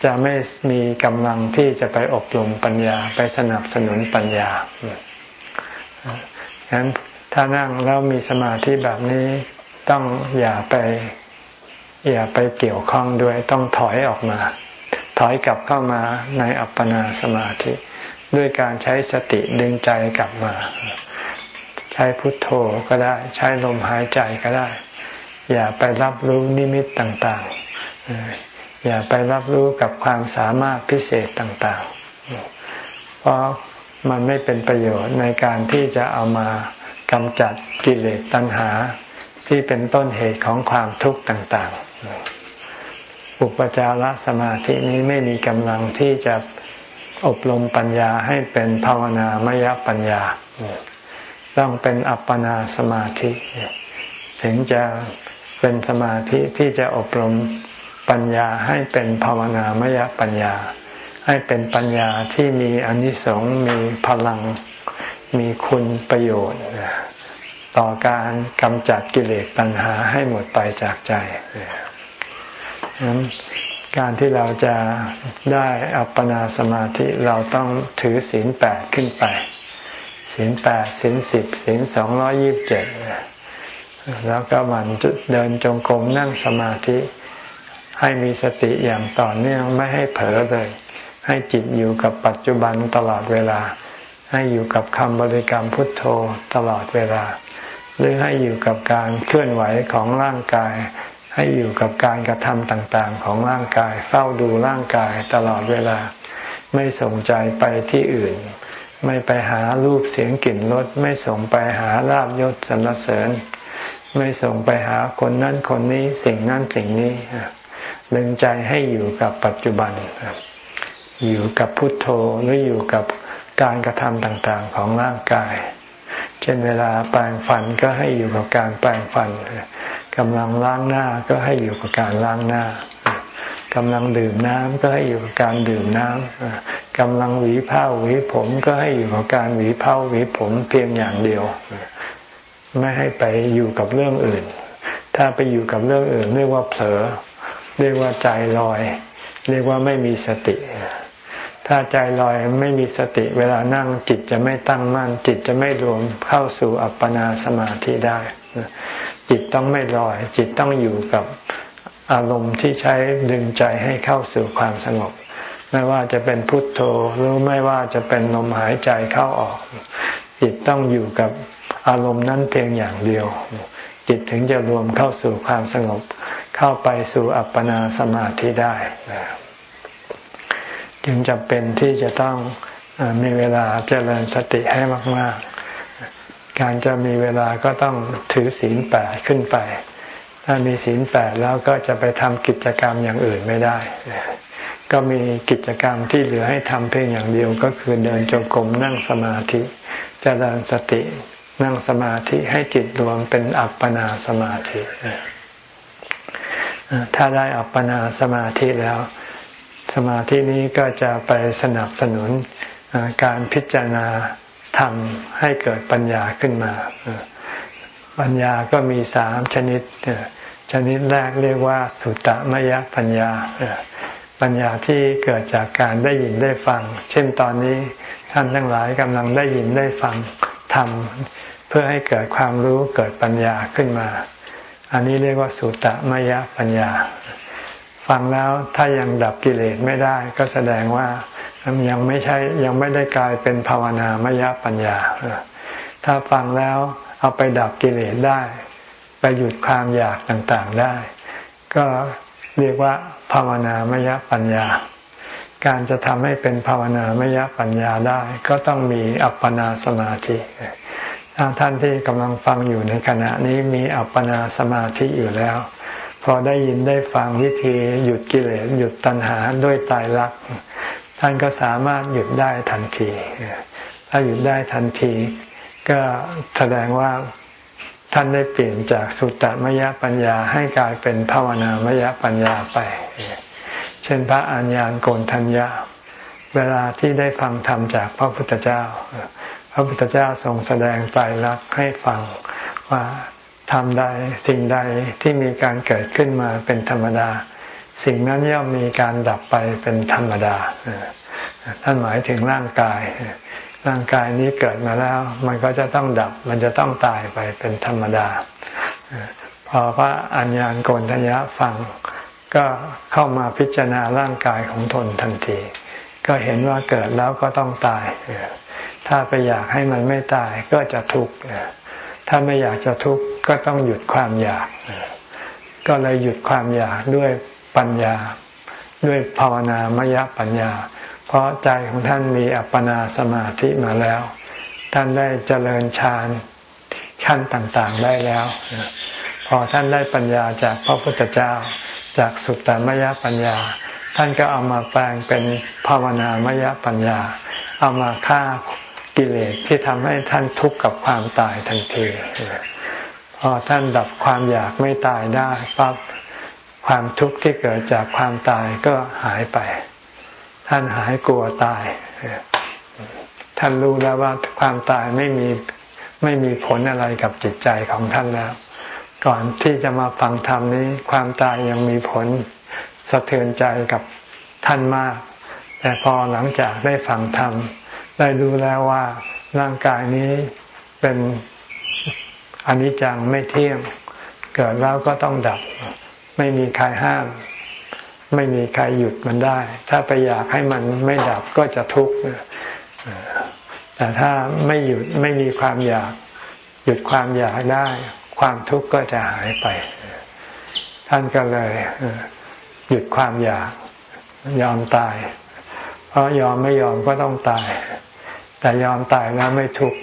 จะไม่มีกำลังที่จะไปอบรมปัญญาไปสนับสนุนปัญญาฉะนั้นถ้านั่งแล้วมีสมาธิแบบนี้ต้องอย่าไปอย่าไปเกี่ยวข้องด้วยต้องถอยออกมา ถอยกลับเข้ามาในอัปปนาสมาธิ ด้วยการใช้สติดึงใจกลับมา ใช้พุทโธก็ได้ ใช้ลมหายใจก็ได้ อย่าไปรับรู้นิมิตต่างๆ อย่าไปรับรู้กับความสามารถพิเศษต่างๆ เพราะมันไม่เป็นประโยชน์ในการที่จะเอามากำจัดกิเลสตัณหาที่เป็นต้นเหตุของความทุกข์ต่างๆ อุปจารสมาธินี้ไม่มีกำลังที่จะอบรมปัญญาให้เป็นภาวนามยปัญญา ต้องเป็นอัปปนาสมาธิ ถึงจะเป็นสมาธิที่จะอบรมปัญญาให้เป็นภาวนามยปัญญา ให้เป็นปัญญาที่มีอนิสงส์มีพลังมีคุณประโยชน์ ต่อการกำจัดกิเลสตัณหาให้หมดไปจากใจ การที่เราจะได้อัปปนาสมาธิเราต้องถือศีลแปดขึ้นไปศีลแปดศีลสิบศีลสองร้อยิบเจ็ดแล้วก็มันเดินจงกรมนั่งสมาธิ ให้มีสติอย่างต่อเนื่องไม่ให้เผลอเลย ให้จิตอยู่กับปัจจุบันตลอดเวลา ให้อยู่กับคำบริกรรมพุทโธตลอดเวลา หรือให้อยู่กับการเคลื่อนไหวของร่างกาย ให้อยู่กับการกระทำต่างๆ ของร่างกาย เฝ้าดูร่างกายตลอดเวลา ไม่ส่งใจไปที่อื่น ไม่ไปหารูปเสียงกลิ่นรสไม่ส่งไปหาลาบยศสรรเสริญ ไม่ส่งไปหาคนนั้นคนนี้สิ่งนั้นสิ่งนี้ดึงใจให้อยู่กับปัจจุบัน อยู่กับพุทโธหรืออยู่กับการกระทำต่างๆของร่างกาย เช่นเวลาแปรงฟันก็ให้อยู่กับการแปรงฟันกำลังล้างหน้าก็ให้อยู่กับการล้างหน้ากำลังดื่มน้ำก็ให้อยู่กับการดื่มน้ำกำลังหวีผ้าหวีผมก็ให้อยู่กับการหวีผ้าหวีผมเพียงอย่างเดียว ไม่ให้ไปอยู่กับเรื่องอื่น ถ้าไปอยู่กับเรื่องอื่น เรียกว่าเผลอ เรียกว่าใจลอย เรียกว่าไม่มีสติ ถ้าใจลอยไม่มีสติเวลานั่งจิตจะไม่ตั้งมั่น จิตจะไม่รวมเข้าสู่อัปปนาสมาธิได้ จิตต้องไม่ลอย จิตต้องอยู่กับอารมณ์ที่ใช้ดึงใจให้เข้าสู่ความสงบ ไม่ว่าจะเป็นพุทโธหรือไม่ว่าจะเป็นลมหายใจเข้าออก จิตต้องอยู่กับอารมณ์นั้นเพียงอย่างเดียว จิตถึงจะรวมเข้าสู่ความสงบ เข้าไปสู่อัปปนาสมาธิได้ จึงจำเป็นที่จะต้องมีเวลาเจริญสติให้มาก ๆ การจะมีเวลาก็ต้องถือศีลแปดขึ้นไป ถ้ามีศีลแปดแล้วก็จะไปทำกิจกรรมอย่างอื่นไม่ได้ ก็มีกิจกรรมที่เหลือให้ทำเพียงอย่างเดียวก็คือเดินจงกรมนั่งสมาธิจเจริญสตินั่งสมาธิให้จิตรวมเป็นอัปปนาสมาธิถ้าได้อัปปนาสมาธิแล้ว สมาธินี้ก็จะไปสนับสนุนการพิจารณาทำให้เกิดปัญญาขึ้นมา ปัญญาก็มีสามชนิด ชนิดแรกเรียกว่าสุตตมยปัญญา ปัญญาที่เกิดจากการได้ยินได้ฟัง เช่นตอนนี้ท่านทั้งหลายกำลังได้ยินได้ฟังทำเพื่อให้เกิดความรู้เกิดปัญญาขึ้นมา อันนี้เรียกว่าสุตตมยปัญญา ฟังแล้วถ้ายังดับกิเลสไม่ได้ ก็แสดงว่ายังไม่ใช่ยังไม่ได้กลายเป็นภาวนามยปัญญา ถ้าฟังแล้วเอาไปดับกิเลสได้ ไปหยุดความอยากต่างๆได้ ก็เรียกว่าภาวนามยปัญญา การจะทำให้เป็นภาวนามยปัญญาได้ ก็ต้องมีอัปปนาสมาธิถ้าท่านที่กำลังฟังอยู่ในขณะนี้มีอัปปนาสมาธิอยู่แล้ว พอได้ยินได้ฟังวิธีหยุดกิเลสหยุดตัณหาด้วยตายรัก ท่านก็สามารถหยุดได้ทันที ถ้าหยุดได้ทันที ก็แสดงว่าท่านได้เปลี่ยนจากสุตตมยปัญญาให้กลายเป็นภาวนามยปัญญาไป เช่นพระอัญญาณโกนทัญญา เวลาที่ได้ฟังธรรมจากพระพุทธเจ้า พระพุทธเจ้าทรงแสดงไตรลักษณ์ให้ฟังว่า ทำใดสิ่งใดที่มีการเกิดขึ้นมาเป็นธรรมดา สิ่งนั้นย่อมมีการดับไปเป็นธรรมดาท่านหมายถึงร่างกาย ร่างกายนี้เกิดมาแล้ว มันก็จะต้องดับ มันจะต้องตายไปเป็นธรรมดา พอพระอัญญาณโกนทัญญะฟัง ก็เข้ามาพิจารณาร่างกายของทนทันที ก็เห็นว่าเกิดแล้วก็ต้องตาย ถ้าไปอยากให้มันไม่ตายก็จะทุกข์ ถ้าไม่อยากจะทุกข์ก็ต้องหยุดความอยาก ก็เลยหยุดความอยากด้วยปัญญา ด้วยภาวนามยปัญญา เพราะใจของท่านมีอัปปนาสมาธิมาแล้ว ท่านได้เจริญฌานขั้นต่างๆได้แล้ว พอท่านได้ปัญญาจากพระพุทธเจ้า จากสุตตมยปัญญา ท่านก็เอามาแปลงเป็นภาวนามยปัญญา เอามาฆ่า กิเลสที่ทำให้ท่านทุกข์กับความตายทันทีพอท่านดับความอยากไม่ตายได้ปั๊บความทุกข์ที่เกิดจากความตายก็หายไป ท่านหายกลัวตาย ท่านรู้แล้วว่าความตายไม่มีไม่มีผลอะไรกับจิตใจของท่านแล้ว ก่อนที่จะมาฟังธรรมนี้ ความตายยังมีผลสะเทือนใจกับท่านมาก แต่พอหลังจากได้ฟังธรรม ได้รู้แล้วว่าร่างกายนี้เป็นอนิจจังไม่เที่ยง เกิดแล้วก็ต้องดับ ไม่มีใครห้าม ไม่มีใครหยุดมันได้ ถ้าไปอยากให้มันไม่ดับก็จะทุกข์แต่ถ้าไม่หยุดไม่มีความอยาก หยุดความอยากได้ ความทุกข์ก็จะหายไป ท่านก็เลยหยุดความอยากยอมตาย เพราะยอมไม่ยอมก็ต้องตาย แต่ยอมตายแล้วไม่ทุกข์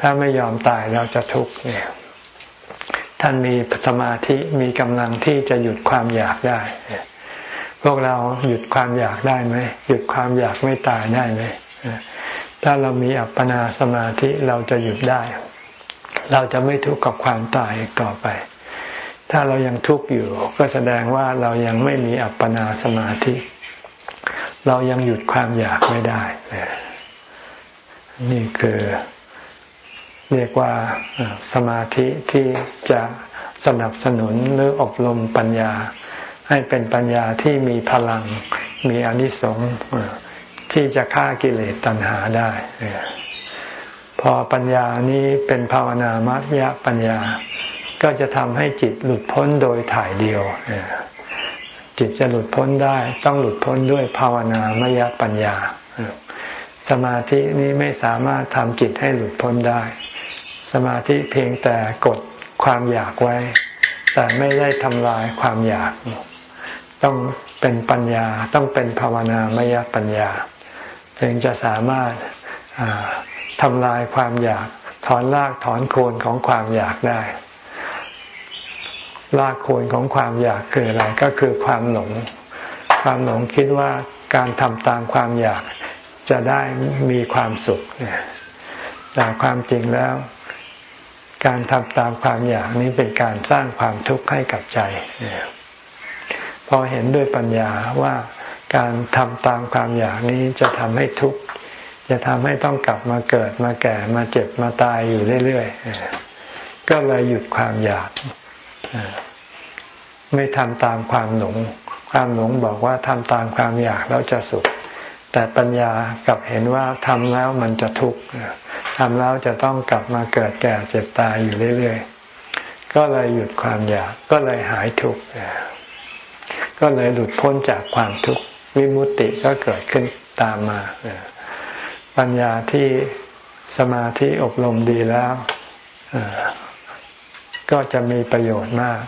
ถ้าไม่ยอมตายเราจะทุกข์เนี่ยท่านมีสมาธิมีกำลังที่จะหยุดความอยากได้ พวกเราหยุดความอยากได้ไหมหยุดความอยากไม่ตายได้ไหมถ้าเรามีอัปปนาสมาธิเราจะหยุดได้ เราจะไม่ทุกข์กับความตายต่อไป ถ้าเรายังทุกข์อยู่ ก็แสดงว่าเรายังไม่มีอัปปนาสมาธิ เรายังหยุดความอยากไม่ได้ นี่คือเรียกว่าสมาธิที่จะสนับสนุนหรืออบรมปัญญา ให้เป็นปัญญาที่มีพลังมีอนิสงส์ที่จะฆ่ากิเลสตัณหาได้ พอปัญญานี้เป็นภาวนามัยปัญญา ก็จะทำให้จิตหลุดพ้นโดยถ่ายเดียว จิตจะหลุดพ้นได้ ต้องหลุดพ้นด้วยภาวนามยปัญญา สมาธินี้ไม่สามารถทำจิตให้หลุดพ้นได้ สมาธิเพียงแต่กดความอยากไว้ แต่ไม่ได้ทำลายความอยาก ต้องเป็นปัญญาต้องเป็นภาวนามยปัญญา ถึงจะสามารถทำลายความอยาก ถอนรากถอนโคนของความอยากได้รากโคนของความอยากคืออะไรก็คือความหลง ความหลงคิดว่าการทำตามความอยาก จะได้มีความสุขแต่ความจริงแล้ว การทำตามความอยากนี้เป็นการสร้างความทุกข์ให้กับใจพอเห็นด้วยปัญญาว่าการทำตามความอยากนี้จะทำให้ทุกข์จะทำให้ต้องกลับมาเกิดมาแก่มาเจ็บมาตายอยู่เรื่อยๆก็เลยหยุดความอยากไม่ทำตามความหลงความหลงบอกว่าทำตามความอยากแล้วจะสุข แต่ปัญญากลับเห็นว่าทำแล้วมันจะทุกข์ทำแล้วจะต้องกลับมาเกิดแก่เจ็บตายอยู่เรื่อยๆ ก็เลยหยุดความอยาก ก็เลยหายทุกข์ ก็เลยหลุดพ้นจากความทุกข์ วิมุตติก็เกิดขึ้นตามมา ปัญญาที่สมาธิอบรมดีแล้ว ก็จะมีประโยชน์มาก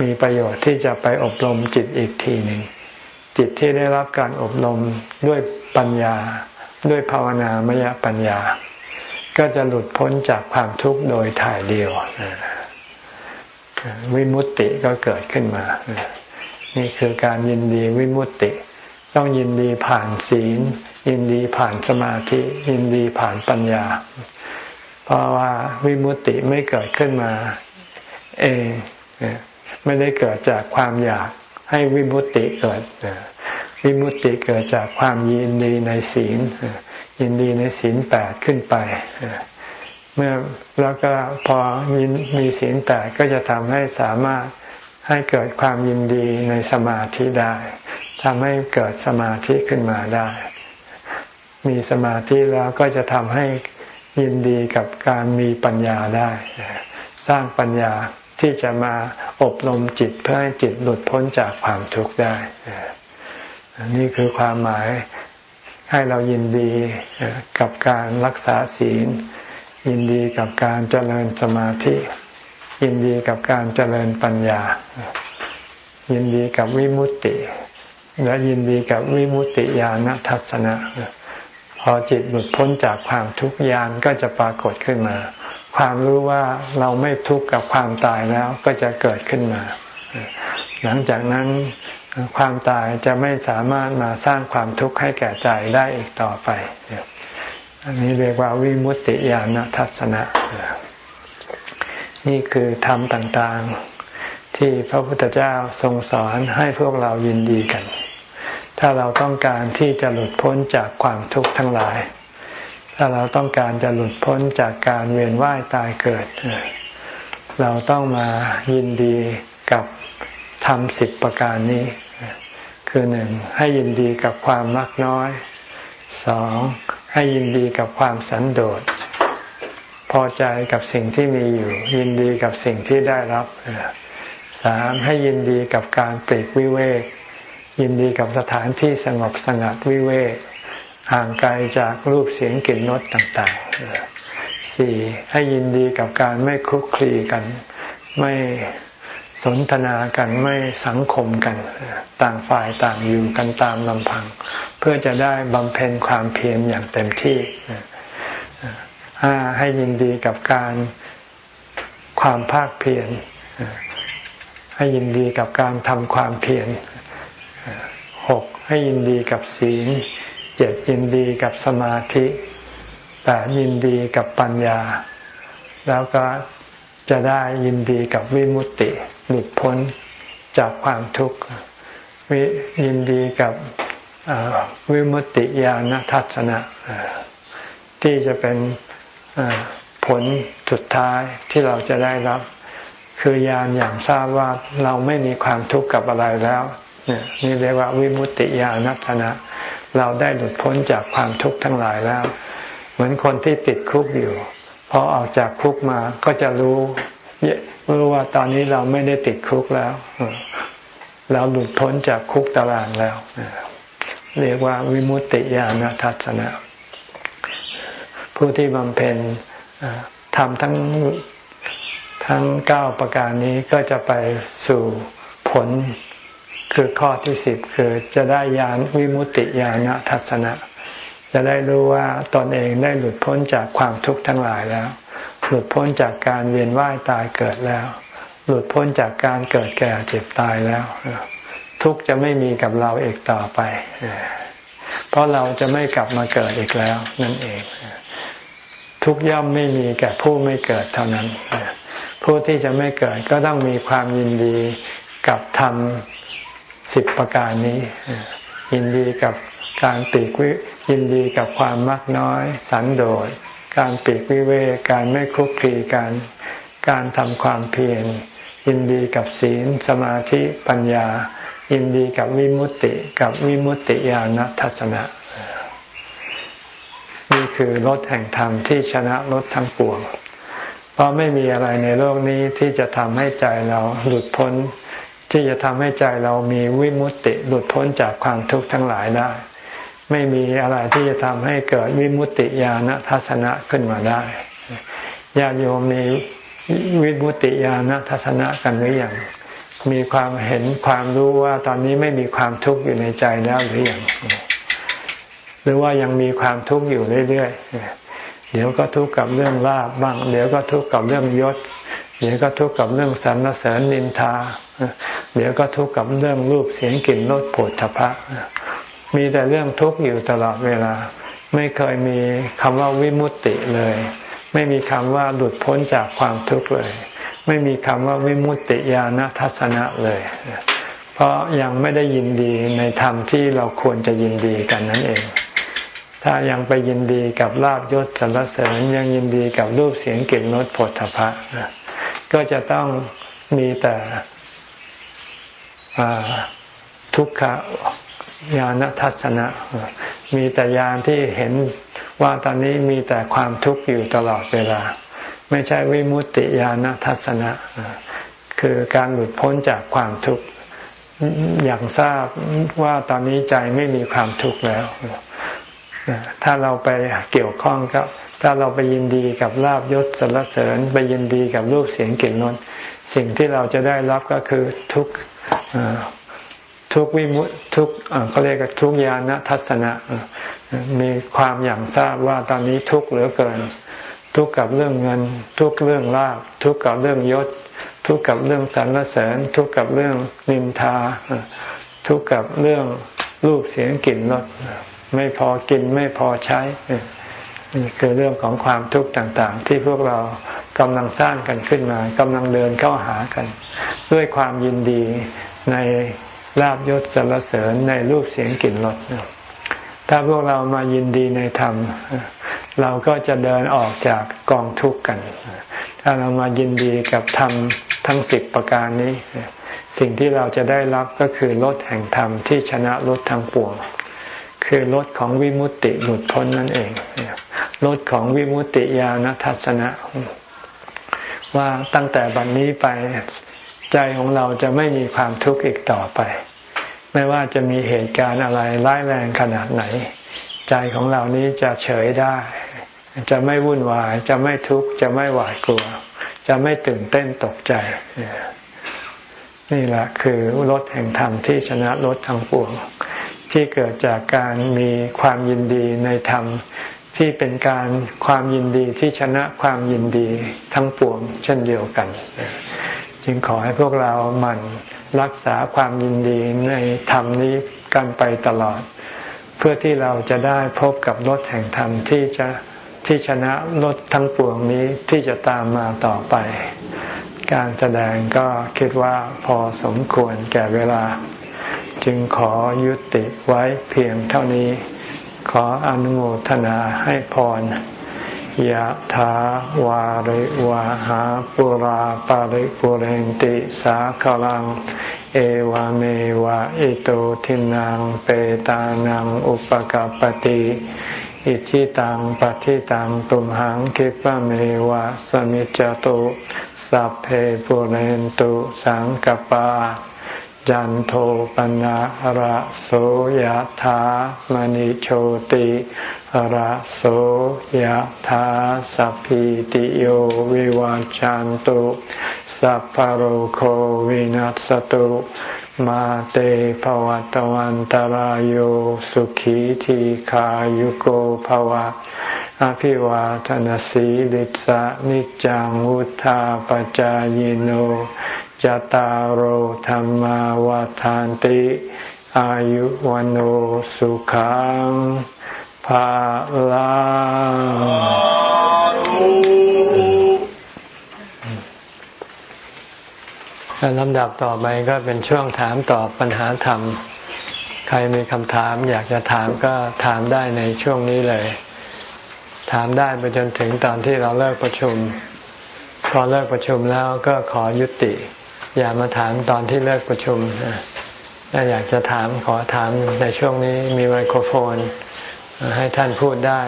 มีประโยชน์ที่จะไปอบรมจิตอีกทีหนึ่ง จิตที่ได้รับการอบรมด้วยปัญญา ด้วยภาวนามยปัญญา ก็จะหลุดพ้นจากความทุกข์โดยถ่ายเดียว วิมุตติก็เกิดขึ้นมา นี่คือการยินดีวิมุตติ ต้องยินดีผ่านศีล ยินดีผ่านสมาธิ ยินดีผ่านปัญญา เพราะว่าวิมุตติไม่เกิดขึ้นมา เองไม่ได้เกิดจากความอยาก ให้วิมุตติเกิดวิมุตติเกิดจากความยินดีในศีลยินดีในศีลแปดขึ้นไปเมื่อแล้วก็พอมีมีศีลแปดก็จะทำให้สามารถให้เกิดความยินดีในสมาธิได้ทำให้เกิดสมาธิขึ้นมาได้ มีสมาธิแล้วก็จะทำให้ยินดีกับการมีปัญญาได้ สร้างปัญญา ที่จะมาอบรมจิตเพื่อให้จิตหลุดพ้นจากความทุกข์ได้นี่คือความหมายให้เรายินดีกับการรักษาศีล ยินดีกับการเจริญสมาธิ ยินดีกับการเจริญปัญญา ยินดีกับวิมุตติ และยินดีกับวิมุตติญาณทัศนะ พอจิตหลุดพ้นจากความทุกข์ญาณก็จะปรากฏขึ้นมา ความรู้ว่าเราไม่ทุกข์กับความตายแล้วก็จะเกิดขึ้นมา หลังจากนั้นความตายจะไม่สามารถมาสร้างความทุกข์ให้แก่ใจได้อีกต่อไป อันนี้เรียกว่าวิมุตติญาณทัศนะ นี่คือธรรมต่างๆ ที่พระพุทธเจ้าทรงสอนให้พวกเรายินดีกัน ถ้าเราต้องการที่จะหลุดพ้นจากความทุกข์ทั้งหลาย ถ้าเราต้องการจะหลุดพ้นจากการเวียนว่ายตายเกิด เราต้องมายินดีกับทำสิบประการนี้ คือหนึ่งให้ยินดีกับความมักน้อยสองให้ยินดีกับความสันโดษ พอใจกับสิ่งที่มีอยู่ ยินดีกับสิ่งที่ได้รับสามให้ยินดีกับการปลีกวิเวก ยินดีกับสถานที่สงบสงัดวิเวก ห่างไกลจากรูปเสียงกลิ่นรสต่างๆสี่ให้ยินดีกับการไม่คลุกคลีกัน ไม่สนทนากันไม่สังคมกัน ต่างฝ่ายต่างอยู่กันตามลำพัง เพื่อจะได้บำเพ็ญความเพียรอย่างเต็มที่ห้าให้ยินดีกับการความภาคเพียรให้ยินดีกับการทำความเพียรหกให้ยินดีกับศีล เจ็ดยินดีกับสมาธิแปดยินดีกับปัญญา แล้วก็จะได้ยินดีกับวิมุตติหลุดพ้นจากความทุกข์ยินดีกับวิมุตติญาณทัศนะที่จะเป็นผลสุดท้ายที่เราจะได้รับ คือญาณอย่างทราบว่าเราไม่มีความทุกข์กับอะไรแล้วนี่เรียกว่าวิมุตติญาณทัศนะ เราได้หลุดพ้นจากความทุกข์ทั้งหลายแล้ว เหมือนคนที่ติดคุกอยู่พอออกจากคุกมาก็จะรู้รู้ว่าตอนนี้เราไม่ได้ติดคุกแล้ว เราหลุดพ้นจากคุกตารางแล้ว เรียกว่าวิมุตติญาณทัศนะ ผู้ที่บำเพ็ญทำทั้งทั้งเก้าประการนี้ก็จะไปสู่ผล คือข้อที่สิบคือจะได้ญาณวิมุตติญาณทัศนะ จะได้รู้ว่าตนเองได้หลุดพ้นจากความทุกข์ทั้งหลายแล้ว หลุดพ้นจากการเวียนว่ายตายเกิดแล้ว หลุดพ้นจากการเกิดแก่เจ็บตายแล้ว ทุกข์จะไม่มีกับเราอีกต่อไป เพราะเราจะไม่กลับมาเกิดอีกแล้ว นั่นเอง ทุกย่อมไม่มีแก่ผู้ไม่เกิดเท่านั้น ผู้ที่จะไม่เกิดก็ต้องมีความยินดีกับธรรม สิบประการนี้ ยินดีกับการปีกวิยินดีกับความมักน้อย สันโดษ การปีกวิเวกการไม่คุกคีการการทำความเพียรยินดีกับศีลสมาธิปัญญา ยินดีกับวิมุตติกับวิมุตติญาณทัศนะ นี่คือรถแห่งธรรมที่ชนะรถทั้งปวง เพราะไม่มีอะไรในโลกนี้ที่จะทำให้ใจเราหลุดพ้น ที่จะทำให้ใจเรามีวิมุตติหลุดพ้นจากความทุกข์ทั้งหลายได้ ไม่มีอะไรที่จะทำให้เกิดวิมุตติญาณทัศนะขึ้นมาได้ญาติโยมมีวิมุตติญาณทัศนะกันหรือยังมีความเห็นความรู้ว่าตอนนี้ไม่มีความทุกข์อยู่ในใจแล้วหรือยังหรือว่ายังมีความทุกข์อยู่เรื่อยๆเดี๋ยวก็ทุกข์กับเรื่องลาบบ้าง เดี๋ยวก็ทุกข์กับเรื่องยศ เดี๋ยวก็ทุกข์กับเรื่องสรรเสริญนินทา เดี๋ยวก็ทุกข์กับเรื่องรูปเสียงกลิ่นรสผลทพะ มีแต่เรื่องทุกข์อยู่ตลอดเวลา ไม่เคยมีคำว่าวิมุตติเลย ไม่มีคำว่าหลุดพ้นจากความทุกข์เลย ไม่มีคำว่าวิมุตติญาณทัศนะเลย เพราะยังไม่ได้ยินดีในธรรมที่เราควรจะยินดีกันนั่นเอง ถ้ายังไปยินดีกับลาบยศสรรเสริญยังยินดีกับรูปเสียงกลิ่นรสผลถภะก็จะต้องมีแต่ ทุกขญาณทัศนะ มีแต่ญาณที่เห็นว่าตอนนี้มีแต่ความทุกข์อยู่ตลอดเวลา ไม่ใช่วิมุตติญาณทัศนะ คือการหลุดพ้นจากความทุกข์อย่างทราบว่าตอนนี้ใจไม่มีความทุกข์แล้ว ถ้าเราไปเกี่ยวข้องกับ ถ้าเราไปยินดีกับลาบยศสรรเสริญ ไปยินดีกับรูปเสียงกลิ่นนนสิ่งที่เราจะได้รับก็คือทุก ทุกวิมุตทุกเขาเรียกทุกญาณทัศนะมีความอย่างทราบว่าตอนนี้ทุกเหลือเกิน ทุกกับเรื่องเงิน ทุกเรื่องลาบทุกกับเรื่องยศ ทุกกับเรื่องสรรเสริญ ทุกกับเรื่องนินทา ทุกกับเรื่องรูปเสียงกลิ่นรสไม่พอกินไม่พอใช้ นี่คือเรื่องของความทุกข์ต่างๆ ที่พวกเรากำลังสร้างกันขึ้นมากำลังเดินเข้าหากัน ด้วยความยินดีในลาบยศสรรเสริญในรูปเสียงกลิ่นรสถ้าพวกเรามายินดีในธรรม เราก็จะเดินออกจากกองทุกข์กัน ถ้าเรามายินดีกับธรรมทั้งสิบประการนี้ สิ่งที่เราจะได้รับก็คือลดแห่งธรรมที่ชนะลดทั้งปวง คือลดของวิมุตติหลุดพ้นนั่นเองลดของวิมุตติญาณทัศนะ ว่าตั้งแต่บัดนนี้ไปใจของเราจะไม่มีความทุกข์อีกต่อไป ไม่ว่าจะมีเหตุการณ์อะไรร้ายแรงขนาดไหน ใจของเรานี้จะเฉยได้ จะไม่วุ่นวาย จะไม่ทุกข์ จะไม่หวาดกลัว จะไม่ตื่นเต้นตกใจ นี่แหละคือรถแห่งธรรมที่ชนะรถทั้งปวง ที่เกิดจากการมีความยินดีในธรรมที่เป็นการความยินดีที่ชนะความยินดีทั้งปวงเช่นเดียวกัน จึงขอให้พวกเราหมั่นรักษาความยินดีในธรรมนี้กันไปตลอด เพื่อที่เราจะได้พบกับรถแห่งธรรมที่จะที่ชนะรถทั้งปวงนี้ที่จะตามมาต่อไป การแสดงก็คิดว่าพอสมควรแก่เวลา จึงขอยุติไว้เพียงเท่านี้ ขออนุโมทนาให้พรยะถาวาริวะหาปุราปาริปุเรนติสาคลัง เอวเมวะอิโตทินังเปตานังอุปกัปติอิชิตังปฏิตังตุมหังคิปะเมวะสมิจจตุสัพเพปุเรนตุสังกปา จันโทปนะระโสยธามณิโชติระโสยธาสัพพิติโยวิวาจันตุสัพพโรโควินัสตุมาเตภวัตวันตารโยสุขีทีขายุโกภวะ อภิวาทนสีลิสะนิจังวุธาปจายโน จตารโธรรมวาทานติ อายุวันโอสุขังภาลาลำดับต่อไปก็เป็นช่วงถามตอบปัญหาธรรม ใครมีคำถามอยากจะถามก็ถามได้ในช่วงนี้เลย ถามได้ไปจนถึงตอนที่เราเลิกประชุม พอเลิกประชุมแล้วก็ขอยุติ อย่ามาถามตอนที่เลิกประชุมถ้าอยากจะถามขอถามในช่วงนี้มีไมโครโฟน ให้ท่านพูดได้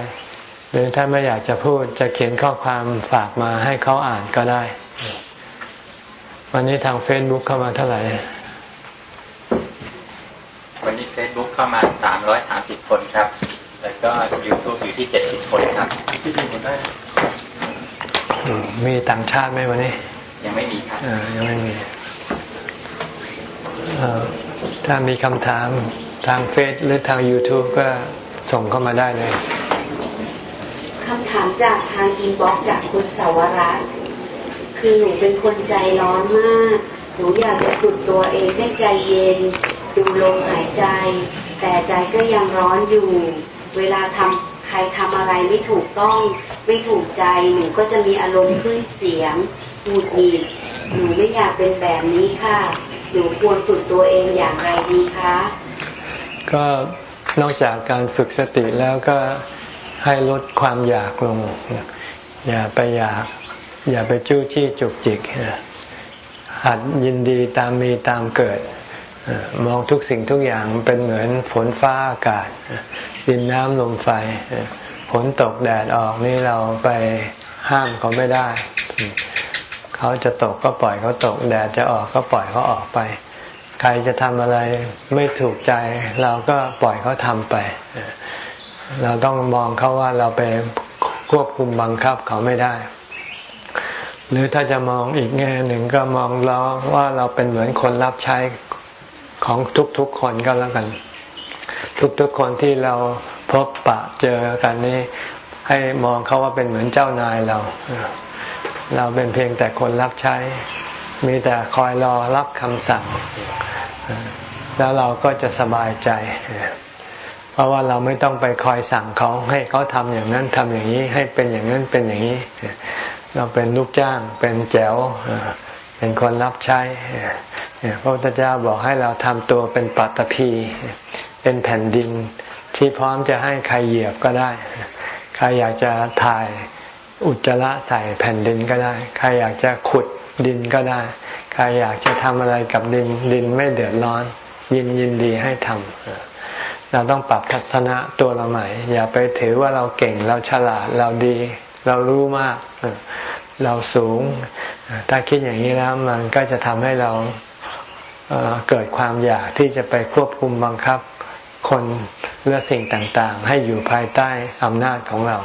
หรือถ้าไม่อยากจะพูดจะเขียนข้อความฝากมาให้เขาอ่านก็ได้ วันนี้ทางเฟซบุ๊กเข้ามาเท่าไหร่ วันนี้เฟซบุ๊กเข้ามาสามร้อยสามสิบคนครับ แล้วก็ยูทูบอยู่ที่เจ็ดสิบคนครับที่ดูได้มีต่างชาติไหมวันนี้ ยังไม่มีครับยังไม่มีถ้ามีคำถามทาง Face หรือทาง YouTube ก็ส่งเข้ามาได้เลยคำถามจากทาง inbox จากคุณสาวรัตน์คือหนูเป็นคนใจร้อนมาก หนูอยากจะฝึกตัวเองให้ใจเย็น ดูลมหายใจ แต่ใจก็ยังร้อนอยู่ เวลาทำใครทำอะไรไม่ถูกต้อง ไม่ถูกใจ หนูก็จะมีอารมณ์ขึ้นเสียง หงุดหงิดหนูไม่อยากเป็นแบบนี้ค่ะ หนูควรฝึกตัวเองอย่างไรดีคะ ก็นอกจากการฝึกสติแล้วก็ให้ลดความอยากลง อย่าไปอยาก อย่าไปจู้จี้จุกจิก หัดยินดีตามมีตามเกิด มองทุกสิ่งทุกอย่างเป็นเหมือนฝนฟ้าอากาศ ดินน้ำลมไฟ ฝนตกแดดออกนี่เราไปห้ามเขาไม่ได้ เขาจะตกก็ปล่อยเขาตกแดดจะออกก็ปล่อยเขาออกไป ใครจะทำอะไรไม่ถูกใจ เราก็ปล่อยเขาทำไป เราต้องมองเขาว่าเราไปควบคุมบังคับเขาไม่ได้ หรือถ้าจะมองอีกแง่หนึ่งก็มองเราว่าเราเป็นเหมือนคนรับใช้ของทุกๆคนก็แล้วกัน ทุกๆคนที่เราพบปะเจอกันนี้ ให้มองเขาว่าเป็นเหมือนเจ้านายเรา เราเป็นเพียงแต่คนรับใช้ มีแต่คอยรอรับคำสั่ง แล้วเราก็จะสบายใจ เพราะว่าเราไม่ต้องไปคอยสั่งเขาให้เขาทำอย่างนั้นทำอย่างนี้ให้เป็นอย่างนั้นเป็นอย่างนี้ เราเป็นลูกจ้าง เป็นแจวเป็นคนรับใช้พระพุทธเจ้าบอกให้เราทำตัวเป็นปัตตภีเป็นแผ่นดินที่พร้อมจะให้ใครเหยียบก็ได้ ใครอยากจะถ่าย อุจจาระใส่แผ่นดินก็ได้ ใครอยากจะขุดดินก็ได้ ใครอยากจะทำอะไรกับดินดินไม่เดือดร้อน ยินยินดีให้ทำเราต้องปรับทัศนะตัวเราใหม่ อย่าไปถือว่าเราเก่งเราฉลาดเราดี เรารู้มากเราสูง ถ้าคิดอย่างนี้แล้วมันก็จะทำให้เราเกิดความอยากที่จะไปควบคุมบังคับ คนและสิ่งต่างๆ ให้อยู่ภายใต้อำนาจของเรา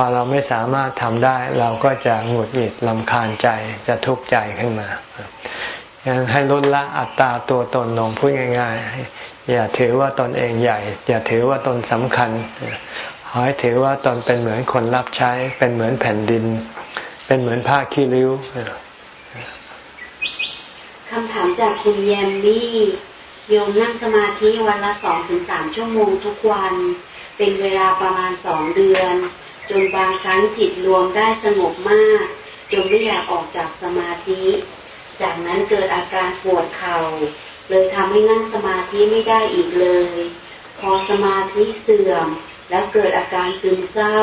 อเราไม่สามารถทำได้ เราก็จะหงุดหงิดลำคาญใจจะทุกข์ใจขึ้นมายังให้ลดละอัตตาตัวตนลงพูดง่าย ๆ อย่าถือว่าตนเองใหญ่ อย่าถือว่าตนสำคัญขอให้ถือว่าตนเป็นเหมือนคนรับใช้ เป็นเหมือนแผ่นดิน เป็นเหมือนผ้าขี้ริ้วคำถามจากคุณแยมมี่โยมนั่งสมาธิวันละสองถึงสามชั่วโมงทุกวัน เป็นเวลาประมาณสองเดือน จนบางครั้งจิตรวมได้สงบมาก จนไม่อยากออกจากสมาธิ จากนั้นเกิดอาการปวดเขา่าเลยทำให้นั่งสมาธิไม่ได้อีกเลย พอสมาธิเสื่อม แล้วเกิดอาการซึมเศร้า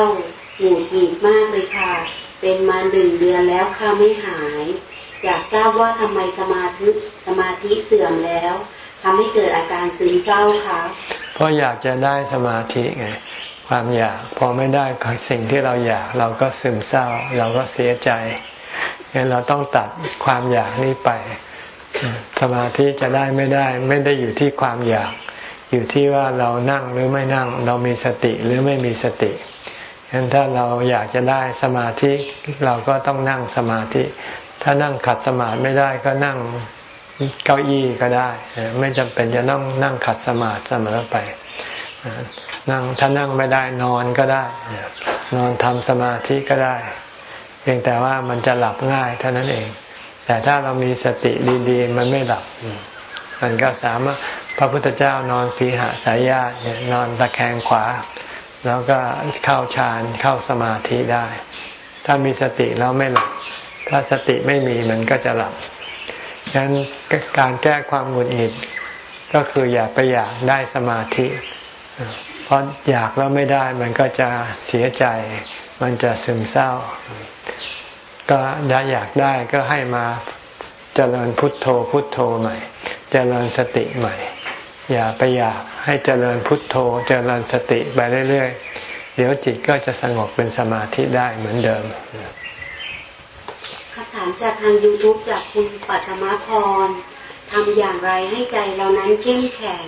หงุดหงิดมากเลยค่ะ เป็นมาหนึ่งเดือนแล้วค่ะไม่หาย อยากทราบว่าทำไมสมาธิสมาธิเสื่อมแล้วทำให้เกิดอาการซึมเศร้าคะเพราะอยากจะได้สมาธิไง ความอยาก พอไม่ได้สิ่งที่เราอยากเราก็ซึมเศร้า เราก็เสียใจงั้นเราต้องตัดความอยากนี้ไป สมาธิจะได้ไม่ได้ ไม่ได้อยู่ที่ความอยาก อยู่ที่ว่าเรานั่งหรือไม่นั่ง เรามีสติหรือไม่มีสติฉะนั้นถ้าเราอยากจะได้สมาธิเราก็ต้องนั่งสมาธิ ถ้านั่งขัดสมาธิไม่ได้ก็นั่งเก้าอี้ก็ได้ ไม่จำเป็นจะต้องนั่งขัดสมาธิเสมอไป นั่งถ้านั่งไม่ได้นอนก็ได้ นอนทำสมาธิก็ได้ เพียงแต่ว่ามันจะหลับง่ายเท่านั้นเอง แต่ถ้าเรามีสติดีๆ มันไม่หลับ มันก็สามารถพระพุทธเจ้านอนสีหาสายญาตินอนตะแคงขวา แล้วก็เข้าฌานเข้าสมาธิได้ ถ้ามีสติแล้วไม่หลับ ถ้าสติไม่มีมันก็จะหลับฉะนั้นการแก้ความหงุดหงิดก็คืออย่าไปอยากได้สมาธิ เพราะอยากแล้วไม่ได้มันก็จะเสียใจ มันจะซึมเศร้า ก็ถ้าอยากได้ก็ให้มาเจริญพุทโธพุทโธใหม่ เจริญสติใหม่ อย่าไปอยากให้เจริญพุทโธ เจริญสติไปเรื่อยๆ เดี๋ยวจิตก็จะสงบเป็นสมาธิได้เหมือนเดิมคำถามจากทาง YouTube จากคุณปัตมาพรทำอย่างไรให้ใจเรานั้นเข้มแข็ง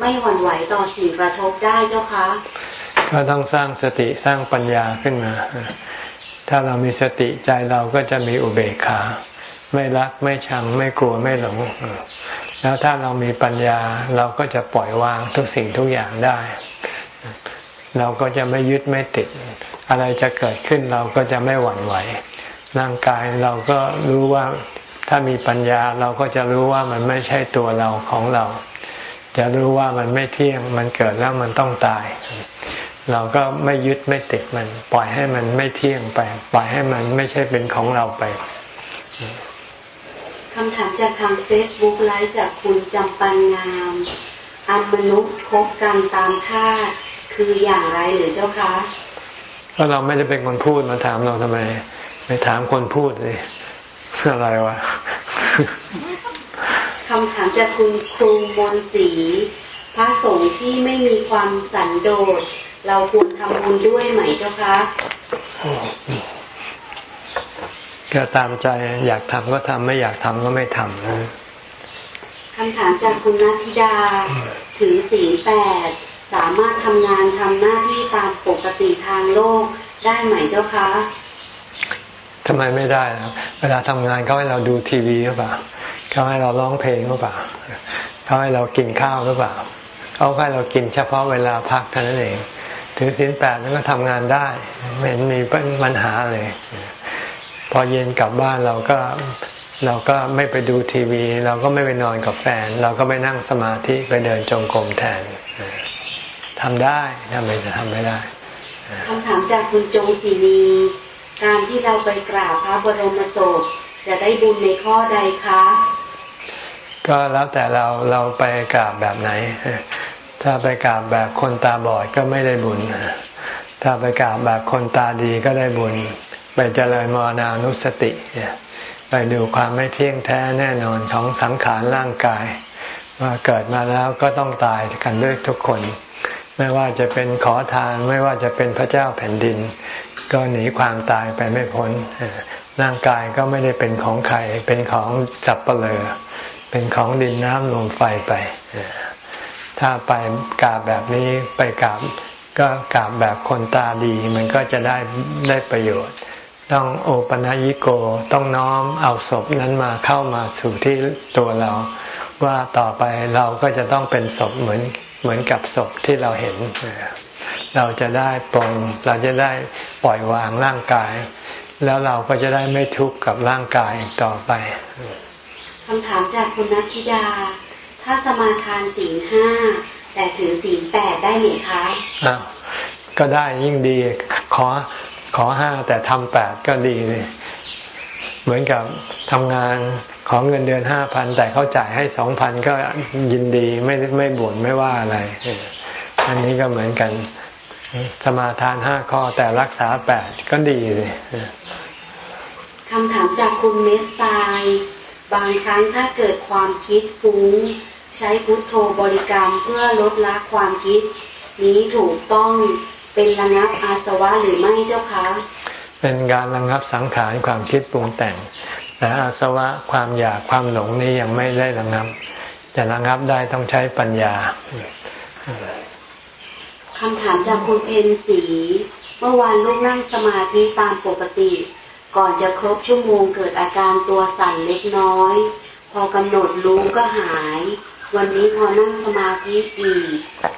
ไม่หวั่นไหวต่อสิ่งกระทบได้เจ้าคะก็ต้องสร้างสติสร้างปัญญาขึ้นมา ถ้าเรามีสติใจเราก็จะมีอุเบกขา ไม่รักไม่ชังไม่กลัวไม่หลง แล้วถ้าเรามีปัญญาเราก็จะปล่อยวางทุกสิ่งทุกอย่างได้ เราก็จะไม่ยึดไม่ติด อะไรจะเกิดขึ้นเราก็จะไม่หวั่นไหว ร่างกายเราก็รู้ว่าถ้ามีปัญญาเราก็จะรู้ว่ามันไม่ใช่ตัวเราของเรา จะรู้ว่ามันไม่เที่ยง มันเกิดแล้วมันต้องตาย เราก็ไม่ยึดไม่ติดมัน ปล่อยให้มันไม่เที่ยงไป ปล่อยให้มันไม่ใช่เป็นของเราไปคำถามจากทาง Facebook ไลฟ์จากคุณจำปันงาม อันมนุษย์พบกันตามคาดคืออย่างไรหรือเจ้าคะก็เราไม่ได้เป็นคนพูดมาถามเราทำไม ไปถามคนพูดเลยอะไรวะ คำถามจากคุณครูมนศรีพระสงฆ์ที่ไม่มีความสันโดษ เราควรทำบุญด้วยไหมเจ้าคะก็ตามใจอยากทำก็ทำไม่อยากทำก็ไม่ทำนะคำถามจากคุณนัทธิดา ถือสีลแปดสามารถทำงานทำหน้าที่ตามปกติทางโลกได้ไหมเจ้าคะทำไมไม่ได้ครับเวลาทำงานเขาให้เราดูทีวีหรือเปล่า เขาให้เราร้องเพลงหรือเปล่าเขาให้เรากินข้าวหรือเปล่าเขาให้เรากินเฉพาะเวลาพักเท่านั้นเองถือศีลแปดนั้นก็ทำงานได้ไม่เห็นมีปัญหาเลย พอเย็นกลับบ้านเราก็เราก็ไม่ไปดูทีวี เราก็ไม่ไปนอนกับแฟน เราก็ไปนั่งสมาธิไปเดินจงกรมแทนทำได้ทำไมจะทำไม่ได้คำถามจากคุณจงศรีนีการที่เราไปกราบพระบรมศพจะได้บุญในข้อใดคะ ก็แล้วแต่เราเราไปกราบแบบไหน ถ้าไปกราบแบบคนตาบอดก็ไม่ได้บุญ ถ้าไปกราบแบบคนตาดีก็ได้บุญ ไปเจริญมรณานุสติไปดูความไม่เที่ยงแท้แน่นอนของสังขารร่างกาย ว่าเกิดมาแล้วก็ต้องตายกันด้วยทุกคน ไม่ว่าจะเป็นขอทานไม่ว่าจะเป็นพระเจ้าแผ่นดิน ก็หนีความตายไปไม่พ้นร่างกายก็ไม่ได้เป็นของใครเป็นของจับเปลือ เป็นของดินน้ำลมไฟไป ถ้าไปกราบแบบนี้ไปกราบก็กราบแบบคนตาดี มันก็จะได้ได้ประโยชน์ ต้องโอปนัญิโกต้องน้อมเอาศพนั้นมาเข้ามาสู่ที่ตัวเรา ว่าต่อไปเราก็จะต้องเป็นศพเหมือนเหมือนกับศพที่เราเห็น เราจะได้ปลงเราจะได้ปล่อยวางร่างกาย แล้วเราก็จะได้ไม่ทุกข์กับร่างกายต่อไป คำถามจากคุณนัทธิดา ถ้าสมาทานศีลห้าแต่ถือศีลแปดได้ไหมคะอ้าวก็ได้ยิ่งดี ขอขอห้าแต่ทำแปดก็ดีเลยเหมือนกับทำงานของเงินเดือนห้าพันแต่เขาจ่ายให้สองพันก็ยินดีไม่ไม่บ่นไม่ว่าอะไร อันนี้ก็เหมือนกัน สมาทานห้าข้อแต่รักษาแปดก็ดีเลยคำถามจากคุณเมสไซ บางครั้งถ้าเกิดความคิดฟุ้ง ใช้พุทโธบริกรรมเพื่อลดละความคิด นี้ถูกต้องเป็นระงับอาสวะหรือไม่เจ้าคะเป็นการระงับสังขารความคิดปรุงแต่ง แต่อาสวะความอยากความหลงนี้ยังไม่ได้ระงับจะระงับได้ต้องใช้ปัญญาคำถามจากคุณเพนสี เมื่อวานลูกนั่งสมาธิตามปกติ ก่อนจะครบชั่วโมงเกิดอาการตัวสั่นเล็กน้อย พอกำหนดรู้ก็หาย วันนี้พอนั่งสมาธิอีก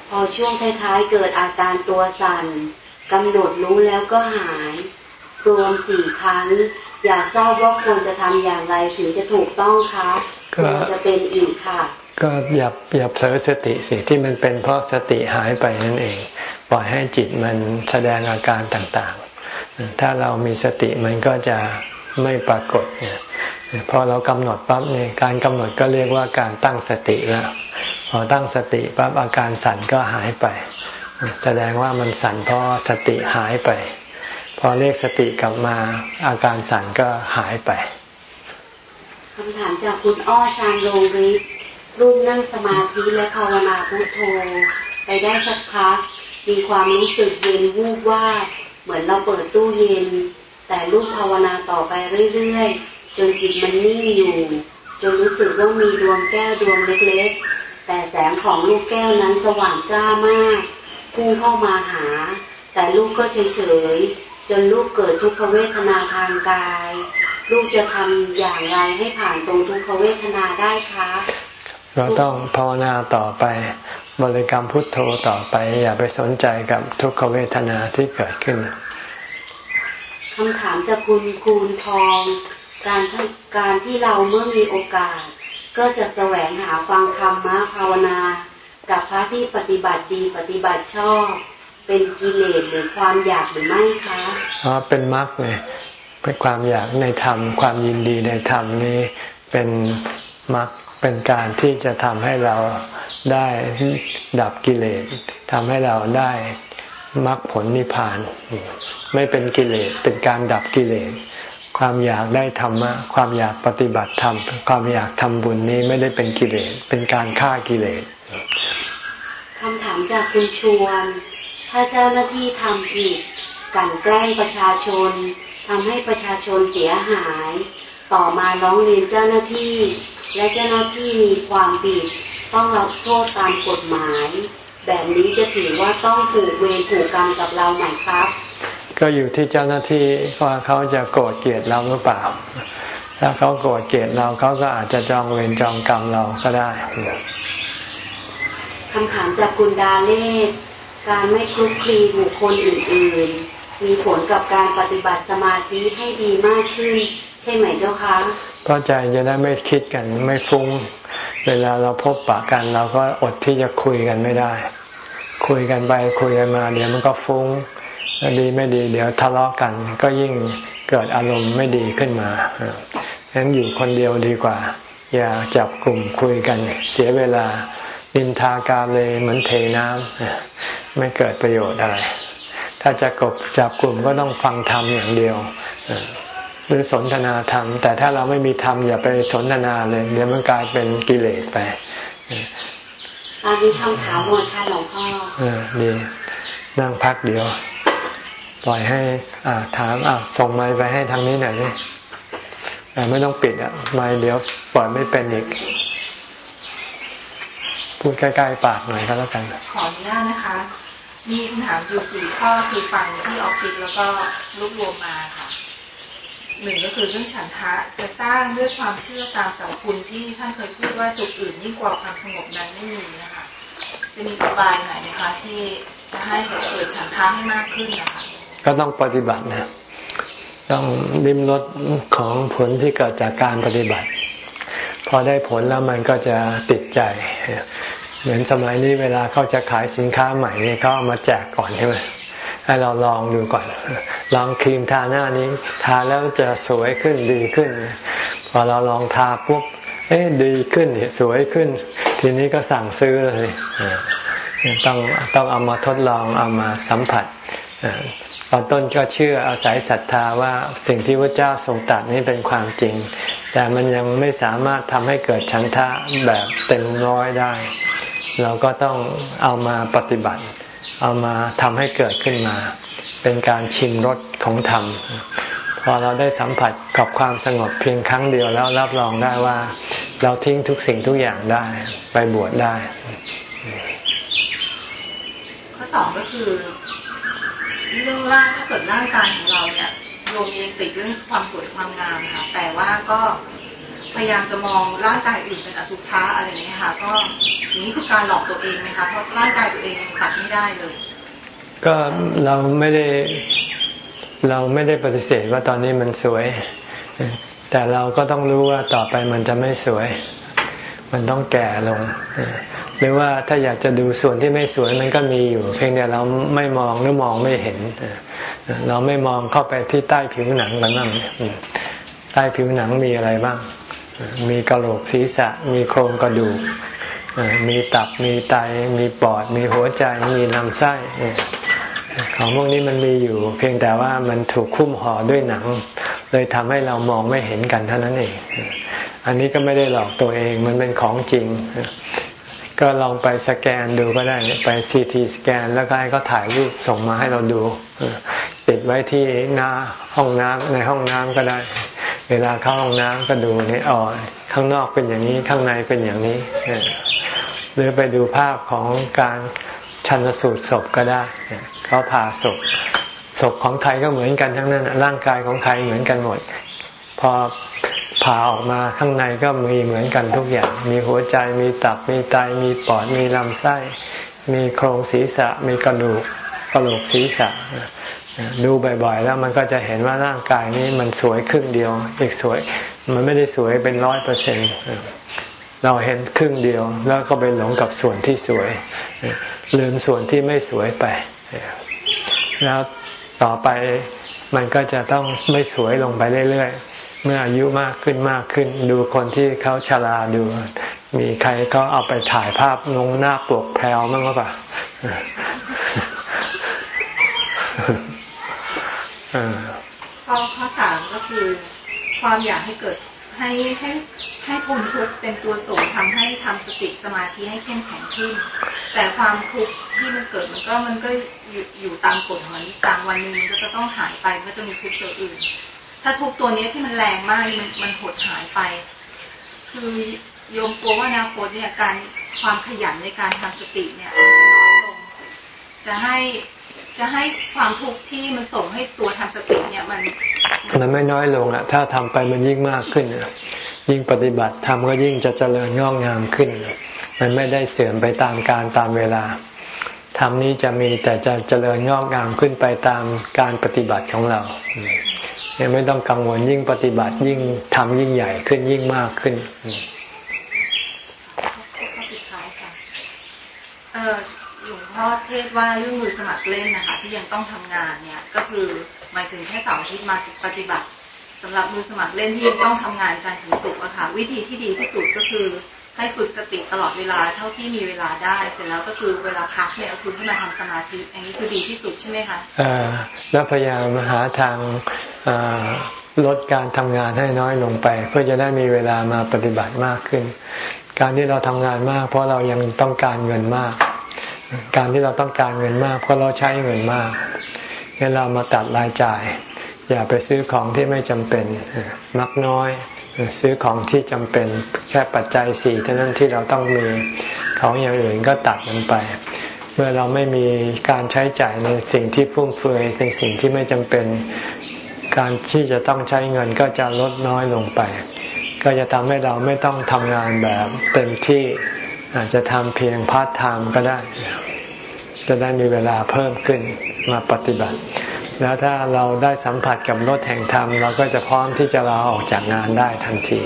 พอช่วงท้ายๆเกิดอาการตัวสั่นกำหนดรู้แล้วก็หาย รวมสี่ครั้ง อยากทราบว่าควรจะทำอย่างไรถึงจะถูกต้องคะควรจะเป็นอีกค่ะ ก็อย่าอย่าเผลอสติสิที่มันเป็นเพราะสติหายไปนั่นเอง ปล่อยให้จิตมันแสดงอาการต่างๆ ถ้าเรามีสติมันก็จะไม่ปรากฏเนี่ยพอเรากำหนดปั๊บเนี่ยการกำหนดก็เรียกว่าการตั้งสติแล้วพอตั้งสติปั๊บอาการสั่นก็หายไป แสดงว่ามันสั่นเพราะสติหายไป พอเรียกสติกลับมาอาการสั่นก็หายไปคำถามจากคุณอ้อชานโรงฤทธิ์รูปนั่งสมาธิและภาวนาพุทโธไปได้สักพักมีความรู้สึกเย็นวูบว่า เหมือนเราเปิดตู้เย็น แต่ลูกภาวนาต่อไปเรื่อยๆ จนจิตมันนิ่งอยู่ จนรู้สึกว่ามีดวงแก้วดวงเล็กๆ แต่แสงของลูกแก้วนั้นสว่างจ้ามากพุ่งเข้ามาหา แต่ลูกก็เฉยๆ จนลูกเกิดทุกขเวทนาทางกาย ลูกจะทำอย่างไรให้ผ่านตรงทุกขเวทนาได้คะเราต้องภาวนาต่อไป บริกรรมพุทโธต่อไป อย่าไปสนใจกับทุกขเวทนาที่เกิดขึ้นคำถามจากคุณคูณทอง การที่การที่เราเมื่อมีโอกาส ก็จะแสวงหาฟังธรรมะภาวนา กับพระที่ปฏิบัติดีปฏิบัติชอบ เป็นกิเลสหรือความอยากหรือไม่คะอ๋อเป็นมรรคไงเป็นความอยากในธรรม ความยินดีในธรรมนี้เป็นมรรค เป็นการที่จะทำให้เราได้ดับกิเลสทำให้เราได้มรรคผลนิพพาน ไม่เป็นกิเลสเป็นการดับกิเลสความอยากได้ธรรมะความอยากปฏิบัติธรรม ความอยากทำบุญนี้ไม่ได้เป็นกิเลสเป็นการฆ่ากิเลสคำถามจากคุณชวน ถ้าเจ้าหน้าที่ทำผิดกันแกล้งประชาชนทำให้ประชาชนเสียหาย ต่อมาร้องเรียนเจ้าหน้าที่ และเจ้าหน้าที่มีความผิด ต้องรับโทษตามกฎหมาย แบบนี้จะถือว่าต้องผูกเวรผูกกรรมกับเราไหมครับ ก็อยู่ที่เจ้าหน้าที่ว่าเขาจะโกรธเกลียดเราหรือเปล่า ถ้าเขาโกรธเกลียดเราเขาก็อาจจะจองเวรจองกรรมเราก็ได้คำถามจากกุณดาเลศการไม่คลุกคลีบุคคลอื่นๆ มีผลกับการปฏิบัติสมาธิให้ดีมากขึ้น ใช่ไหมเจ้าคะก็ใจจะได้ไม่คิดกันไม่ฟุ้ง เวลาเราพบปะกัน เราก็อดที่จะคุยกันไม่ได้ คุยกันไปคุยกันมา เดี๋ยวมันก็ฟุ้งดีไม่ดี เดี๋ยวทะเลาะกัน ก็ยิ่งเกิดอารมณ์ไม่ดีขึ้นมาฉะนั้นอยู่คนเดียวดีกว่า อย่าจับกลุ่มคุยกัน เสียเวลาดินทากาเลยเหมือนเทน้ำไม่เกิดประโยชน์อะไร ถ้าจะกบจับกลุ่มก็ต้องฟังธรรมอย่างเดียวหรือสนทนาธรรม แต่ถ้าเราไม่มีธรรมอย่าไปสนทนาเลยเดี๋ยวมันกลายเป็นกิเลสไปตอนนี้คำถามหมดค่ะหลวงพ่อเออดีนั่งพักเดียว ปล่อยให้อ่าถามอ่าส่งไม้ไปให้ทางนี้หน่อยนี่แต่ไม่ต้องปิดอะไม้เดี๋ยวปล่อยไม่เป็นอีก พูดใกล้ๆปากหน่อยก็แล้วกัน ขออนุญาตนะคะ มีคำถามอยู่สี่ข้อคือฟังที่ออฟฟิศแล้วก็รวบรวมมาค่ะหนึ่งก็คือเรื่องฉันทะจะสร้างด้วยความเชื่อตามสังคุณที่ท่านเคยพูดว่าสุขอื่นยิ่งกว่าความสงบนั้นไม่มีนะคะจะมีอุบายไหนไหมคะที่จะให้เกิดฉันทะให้มากขึ้นนะคะก็ต้องปฏิบัตินะต้องริมรสของผลที่เกิดจากการปฏิบัติ พอได้ผลแล้วมันก็จะติดใจ เหมือนสมัยนี้เวลาเขาจะขายสินค้าใหม่เนี่ยเขาเอามาแจกก่อนใช่ไหมให้เราลองดูก่อน ลองครีมทาหน้านี้ ทาแล้วจะสวยขึ้นดีขึ้น พอเราลองทาปุ๊บเอ๊ะดีขึ้นสวยขึ้น ทีนี้ก็สั่งซื้อเลยต้องต้องเอามาทดลองเอามาสัมผัสตอนต้นก็เชื่ออาศัยศรัทธาว่าสิ่งที่พระเจ้าทรงตรัสนี้เป็นความจริง แต่มันยังไม่สามารถทำให้เกิดฉันทะแบบเต็มร้อยได้ เราก็ต้องเอามาปฏิบัติ เอามาทำให้เกิดขึ้นมา เป็นการชิมรสของธรรม พอเราได้สัมผัสกับความสงบเพียงครั้งเดียวแล้วรับรองได้ว่า เราทิ้งทุกสิ่งทุกอย่างได้ไปบวชได้ ข้อสองก็คือเรื่องร่างถ้าเกิดร่างกายของเราเนี่ยโยมเองติดเรื่องความสวยความงามค่ะแต่ว่าก็ พยายามจะมองร่างกายอื่นเป็นอสุภะอะไรนี้ค่ะ ก็นี้คือการหลอกตัวเองไหมคะเพราะร่างกายตัวเองยังตัดไม่ได้เลย ก็เราไม่ได้เราไม่ได้ปฏิเสธว่าตอนนี้มันสวย แต่เราก็ต้องรู้ว่าต่อไปมันจะไม่สวย มันต้องแก่ลง หรือว่าถ้าอยากจะดูส่วนที่ไม่สวยมันก็มีอยู่ เพียงแต่เราไม่มองหรือมองไม่เห็น เราไม่มองเข้าไปที่ใต้ผิวหนังกันบ้างใต้ผิวหนังมีอะไรบ้าง มีกระโหลกศีรษะ มีโครงกระดูก มีตับ มีไต มีปอด มีหัวใจ มีลำไส้ ของพวกนี้มันมีอยู่ เพียงแต่ว่ามันถูกคุ้มห่อด้วยหนัง เลยทำให้เรามองไม่เห็นกันเท่านั้นเอง อันนี้ก็ไม่ได้หลอกตัวเอง มันเป็นของจริง ก็ลองไปสแกนดูก็ได้ ไปซีทีสแกน แล้วก็ให้เขาถ่ายรูปส่งมาให้เราดู ติดไว้ที่หน้าห้องน้ำในห้องน้ำก็ได้ เวลาเข้าห้องน้ำก็ดูนี่อ๋อข้างนอกเป็นอย่างนี้ข้างในเป็นอย่างนี้ หรือไปดูภาพของการชันสูตรศพก็ได้เขาผ่าศพศพของใครก็เหมือนกันทั้งนั้นร่างกายของใครเหมือนกันหมด พอผ่าออกมาข้างในก็มีเหมือนกันทุกอย่าง มีหัวใจมีตับมีไตมีปอดมีลำไส้ มีโครงศีรษะ มีกระดูกกระโหลกศีรษะ ดูบ่อยๆ แล้วมันก็จะเห็นว่าร่างกายนี้มันสวยครึ่งเดียว อีกสวย มันไม่ได้สวยเป็นร้อยเปอร์เซ็นเราเห็นครึ่งเดียวแล้วก็ไปหลงกับส่วนที่สวย ลืมส่วนที่ไม่สวยไป แล้วต่อไปมันก็จะต้องไม่สวยลงไปเรื่อยๆ เมื่ออายุมากขึ้นมากขึ้น ดูคนที่เขาชราดู มีใครเขาเอาไปถ่ายภาพลงหน้าปกแพลวมั้งหรือเปล่า ข้อข้อสามก็คือ ความอยากให้เกิดให้ให้ให้พ้นทุกข์เป็นตัวส่งทำให้ทำสติสมาธิให้เข้มแข็งขึ้น แต่ความทุกข์ที่มันเกิดมันก็มันก็อยู่อยู่ตามกฎของมันกลางวันหนึ่งมันก็จะต้องหายไปมันก็จะมีทุกข์ตัวอื่น ถ้าทุกตัวนี้ที่มันแรงมากมันมันหดหายไป คือโยมกลัวว่าอนาคตเนี่ยการความขยันในการทำสติเนี่ยมันจะน้อยลง จะให้ จะให้ความทุกข์ที่มันส่งให้ตัวทำสติเนี่ยมัน มันไม่น้อยลงอะถ้าทำไปมันยิ่งมากขึ้นยิ่งปฏิบัติทำก็ยิ่งจะเจริญงอกงามขึ้น มันไม่ได้เสื่อมไปตามการตามเวลาธรรมนี้จะมีแต่จะเจริญงอกงามขึ้นไปตามการปฏิบัติของเราไม่ต้องกังวลยิ่งปฏิบัติยิ่งทำยิ่งใหญ่ขึ้นยิ่งมากขึ้นเออ ลวงพ่อเทศว่าเรื่องมือสมัครเล่นนะคะ ที่ยังต้องทำงานเนี่ยก็คือหมายถึงแค่สองอาทิตย์มาปฏิบัติสำหรับมือสมัครเล่นที่ยังต้องทำงานจันทร์ถึงศุกร์อะค่ะวิธีที่ดีที่สุดก็คือให้ฝึกสติตลอดเวลาเท่าที่มีเวลาได้ เสร็จแล้วก็คือเวลาพักเนี่ยเอาคุณขึ้มาทำสมาธิอันนี้คือดีที่สุดใช่ไหมคะอ่าแล้วพยายามหาทางลดการทำงานให้น้อยลงไป เพื่อจะได้มีเวลามาปฏิบัติมากขึ้น การที่เราทำงานมาก เพราะเรายังต้องการเงินมาก การที่เราต้องการเงินมาก เพราะเราใช้เงินมากงั้นเรามาตัดรายจ่าย อย่าไปซื้อของที่ไม่จำเป็นมักน้อย ซื้อของที่จำเป็นแค่ปัจจัยสี่เท่านั้นที่เราต้องมีของอย่างอื่นก็ตัดมันไป เมื่อเราไม่มีการใช้จ่ายในสิ่งที่ฟุ่มเฟือยในสิ่งที่ไม่จำเป็น การที่จะต้องใช้เงินก็จะลดน้อยลงไป ก็จะทำให้เราไม่ต้องทำงานแบบเต็มที่ อาจจะทำเพียงพาร์ทไทม์ก็ได้ จะได้มีเวลาเพิ่มขึ้นมาปฏิบัติ แล้วถ้าเราได้สัมผัสกับรถแห่งธรรม เราก็จะพร้อมที่จะลาออกจากงานได้ทันที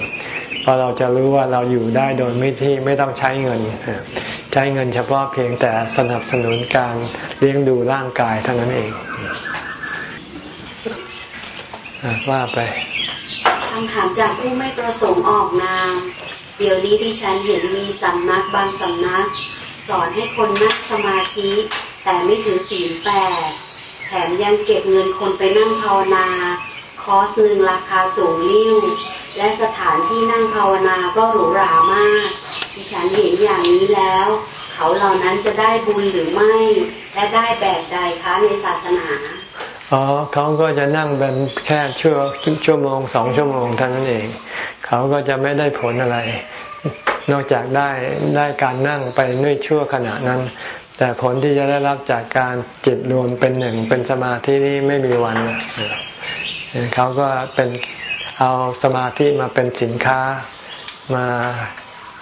เพราะเราจะรู้ว่าเราอยู่ได้โดยไม่ที่ไม่ต้องใช้เงิน ใช้เงินเฉพาะเพียงแต่สนับสนุนการเลี้ยงดูร่างกายเท่านั้นเองว่าไปคำถามจากผู้ไม่ประสงค์ออกนาม เดี๋ยวนี้ที่ฉันเห็นมีสำนักบางสำนัก สอนให้คนนั่งสมาธิ แต่ไม่ถือศีลแปดแถมยังเก็บเงินคนไปนั่งภาวนา คอสหนึ่งราคาสูงลิ่วและสถานที่นั่งภาวนาก็หรูหรามาก ดิฉันเห็นอย่างนี้แล้ว เขาเหล่านั้นจะได้บุญหรือไม่ และได้แบบใดคะในศาสนาอ๋อเขาก็จะนั่งเป็นแค่ชั่วชั่วโมงสองชั่วโมงเท่านั้นเอง เขาก็จะไม่ได้ผลอะไร นอกจากได้ได้การนั่งไปด้วยชั่วขณะนั้น แต่ผลที่จะได้รับจากการจิตรวมเป็นหนึ่งเป็นสมาธินี้ไม่มีวันเขาก็เป็นเอาสมาธิมาเป็นสินค้ามา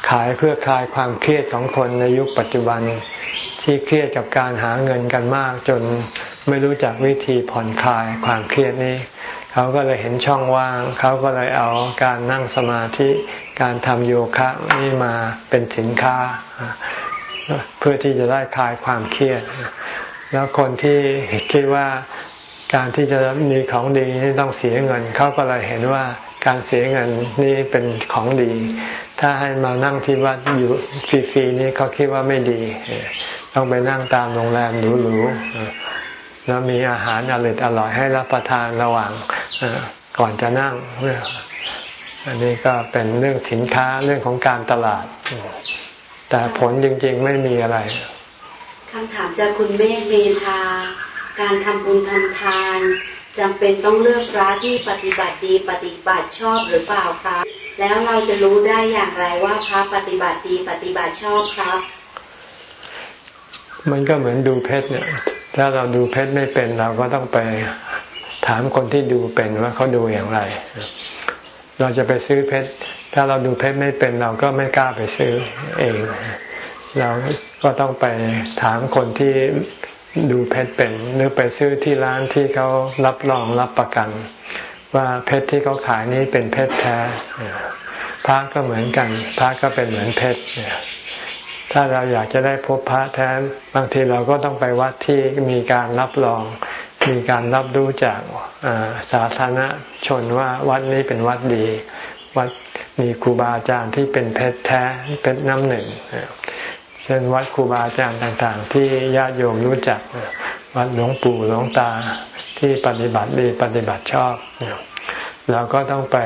ขายเพื่อคลายความเครียดของคนในยุคปัจจุบันที่เครียดกับการหาเงินกันมาก จนไม่รู้จักวิธีผ่อนคลายความเครียดนี้ เขาก็เลยเห็นช่องว่าง เขาก็เลยเอาการนั่งสมาธิการทำโยคะนี่มาเป็นสินค้า เพื่อที่จะได้คลายความเครียด แล้วคนที่คิดว่าการที่จะมีของดีนี่ต้องเสียเงิน เขาก็เลยเห็นว่าการเสียเงินนี่เป็นของดี ถ้าให้มานั่งที่วัดอยู่ฟรีๆนี่เขาคิดว่าไม่ดี ต้องไปนั่งตามโรงแรมหรูๆ แล้วมีอาหารอร่อยอร่อยให้รับประทานระหว่างก่อนจะนั่ง อันนี้ก็เป็นเรื่องสินค้าเรื่องของการตลาด แต่ผลจริงๆไม่มีอะไรคำถามจากคุณเมฆเมธาการทำบุญทำทานจำเป็นต้องเลือกพระที่ปฏิบัติดีปฏิบัติชอบหรือเปล่าครับ แล้วเราจะรู้ได้อย่างไรว่าพระปฏิบัติดีปฏิบัติชอบครับ มันก็เหมือนดูเพชรเนี่ย ถ้าเราดูเพชรไม่เป็นเราก็ต้องไปถามคนที่ดูเป็นว่าเขาดูอย่างไร เราจะไปซื้อเพชร ถ้าเราดูเพชรไม่เป็นเราก็ไม่กล้าไปซื้อเอง เราก็ต้องไปถามคนที่ดูเพชรเป็น หรือไปซื้อที่ร้านที่เขารับรองรับประกัน ว่าเพชรที่เขาขายนี้เป็นเพชรแท้พระก็เหมือนกันพระก็เป็นเหมือนเพชร ถ้าเราอยากจะได้พบพระแท้บางทีเราก็ต้องไปวัดที่มีการรับรอง มีการรับรู้จากสาธารณชนว่าวัดนี้เป็นวัดดี วัดมีครูบาอาจารย์ที่เป็นเพชรแท้เพชรน้ำหนึ่งเช่นวัดครูบาอาจารย์ต่าง ๆ ที่ญาติโยมรู้จักวัดหลวงปู่หลวงตาที่ปฏิบัติดีปฏิบัติชอบเราก็ต้องไป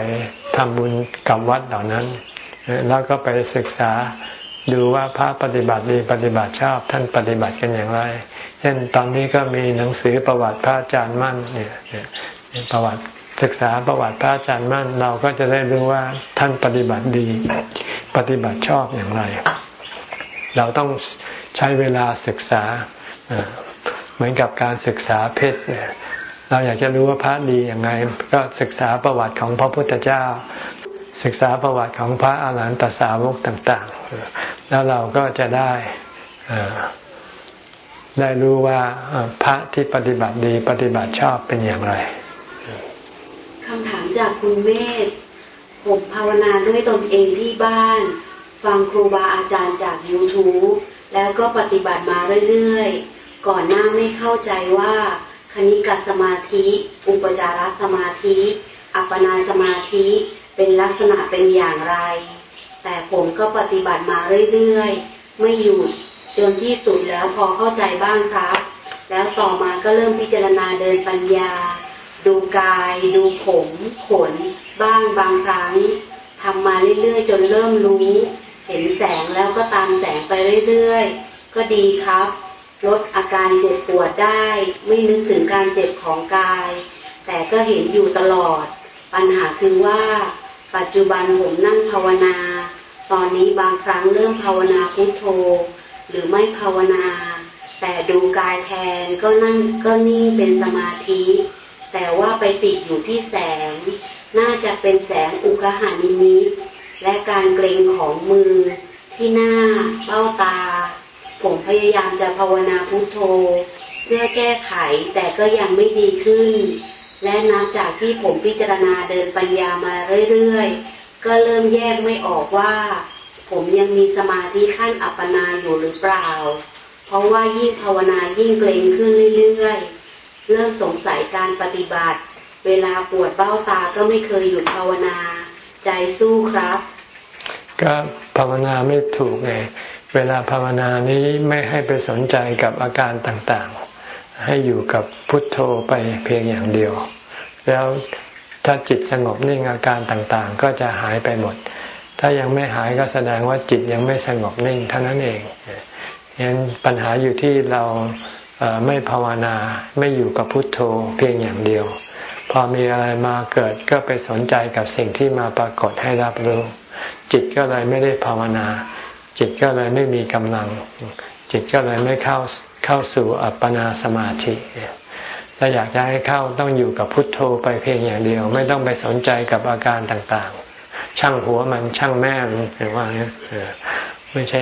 ทำบุญกับวัดเหล่านั้น แล้วก็ไปศึกษา ดูว่าพระปฏิบัติดีปฏิบัติชอบท่านปฏิบัติกันอย่างไร เช่นตอนนี้ก็มีหนังสือประวัติพระอาจารย์มั่นเนี่ยประวัติศึกษาประวัติพระอาจารย์มั่น เราก็จะได้รู้ว่าท่านปฏิบัติดี ปฏิบัติชอบอย่างไร เราต้องใช้เวลาศึกษาเหมือนกับการศึกษาเพชรเราอยากจะรู้ว่าพระดีอย่างไร ก็ศึกษาประวัติของพระพุทธเจ้า ศึกษาประวัติของพระอาหารหันตสาวกต่าง ๆ แล้วเราก็จะได้ได้รู้ว่าพระที่ปฏิบัติดีปฏิบัติชอบเป็นอย่างไรคำถามจากคุณเมธผมภาวนาด้วยตนเองที่บ้าน ฟังครูบาอาจารย์จาก YouTube แล้วก็ปฏิบัติมาเรื่อยๆ ก่อนหน้าไม่เข้าใจว่า คณิกสมาธิ อุปจารสมาธิ อัปปนาสมาธิ เป็นลักษณะเป็นอย่างไร แต่ผมก็ปฏิบัติมาเรื่อยๆ ไม่หยุดจนที่สุดแล้วพอเข้าใจบ้างครับ แล้วต่อมาก็เริ่มพิจารณาเดินปัญญา ดูกาย ดูผมขน บ้างบางครั้งทำมาเรื่อยๆ จนเริ่มรู้ เห็นแสงแล้วก็ตามแสงไปเรื่อยๆ ก็ดีครับ ลดอาการเจ็บปวดได้ ไม่นึกถึงการเจ็บของกาย แต่ก็เห็นอยู่ตลอด ปัญหาคือว่า ปัจจุบันผมนั่งภาวนา ตอนนี้บางครั้งเริ่มภาวนาพุทโธ หรือไม่ภาวนา แต่ดูกายแทนก็นั่งก็นิ่งเป็นสมาธิ แต่ว่าไปติดอยู่ที่แสง น่าจะเป็นแสงอุกหานิมิตและการเกรงของมือที่หน้าเบ้าตา ผมพยายามจะภาวนาพุทโธ เพื่อแก้ไขแต่ก็ยังไม่ดีขึ้น และนับจากที่ผมพิจารณาเดินปัญญามาเรื่อยๆ ก็เริ่มแยกไม่ออกว่า ผมยังมีสมาธิขั้นอัปปนาอยู่หรือเปล่า เพราะว่ายิ่งภาวนายิ่งเกรงขึ้นเรื่อยๆ เริ่มสงสัยการปฏิบัติ เวลาปวดเบ้าตาก็ไม่เคยหยุดภาวนา ใจสู้ครับ ก็ภาวนาไม่ถูกไง เวลาภาวนานี้ไม่ให้ไปสนใจกับอาการต่างๆ ให้อยู่กับพุทโธไปเพียงอย่างเดียว แล้วถ้าจิตสงบนิ่งอาการต่างๆ ก็จะหายไปหมด ถ้ายังไม่หายก็แสดงว่าจิตยังไม่สงบนิ่งเท่านั้นเองฉะนั้นปัญหาอยู่ที่เราไม่ภาวนาไม่อยู่กับพุทโธเพียงอย่างเดียว พอมีอะไรมาเกิดก็ไปสนใจกับสิ่งที่มาปรากฏให้รับรู้ จิตก็เลยไม่ได้ภาวนา จิตก็เลยไม่มีกำลัง จิตก็เลยไม่เข้าเข้าสู่อัปปนาสมาธิถ้าอยากจะให้เข้าต้องอยู่กับพุทโธไปเพียงอย่างเดียว ไม่ต้องไปสนใจกับอาการต่างๆ ช่างหัวมันช่างแม่มันเห็นว่าเนี่ยไม่ใช่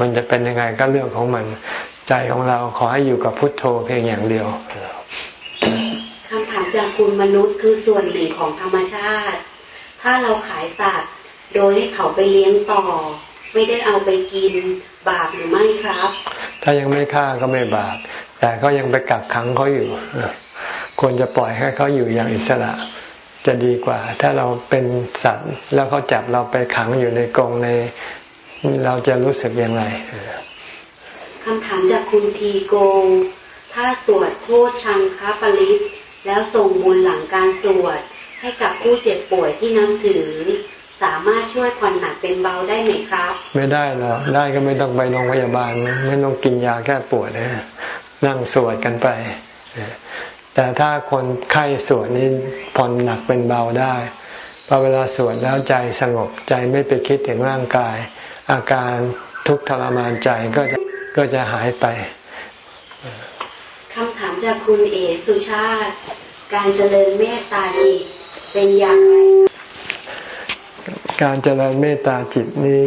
มันจะเป็นยังไงก็เรื่องของมันใจของเราขอให้อยู่กับพุทโธเพียงอย่างเดียวคำถามจากคุณมนุษย์คือส่วนหนึ่งของธรรมชาติ ถ้าเราขายสัตว์ โดยให้เขาไปเลี้ยงต่อ ไม่ได้เอาไปกินบาปหรือไม่ครับ ถ้ายังไม่ฆ่าก็ไม่บาป แต่ก็ยังไปกักขังเขาอยู่ควรจะปล่อยให้เขาอยู่อย่างอิสระ จะดีกว่า ถ้าเราเป็นสัตว์ แล้วเขาจับเราไปขังอยู่ในกรงในเราจะรู้สึกยังไงคำถามจากคุณทีโก ถ้าสวดโทษชังคาปริศแล้วส่งบุญหลังการสวดให้กับผู้เจ็บป่วยที่นับถือ สามารถช่วยผ่อนหนักเป็นเบาได้ไหมครับ ไม่ได้หรอกได้ก็ไม่ต้องไปโรงพยาบาล ไม่ต้องกินยาแก้ปวดนะนั่งสวดกันไป แต่ถ้าคนไข้สวดนี้ผ่อนหนักเป็นเบาได้พอเวลาสวดแล้วใจสงบใจไม่ไปคิดถึงร่างกาย อาการทุกข์ทรมานใจก็จะก็จะหายไปคำถามจากคุณเอสุชาติ การเจริญเมตตาจิตเป็นอย่างไร การเจริญเมตตาจิตนี้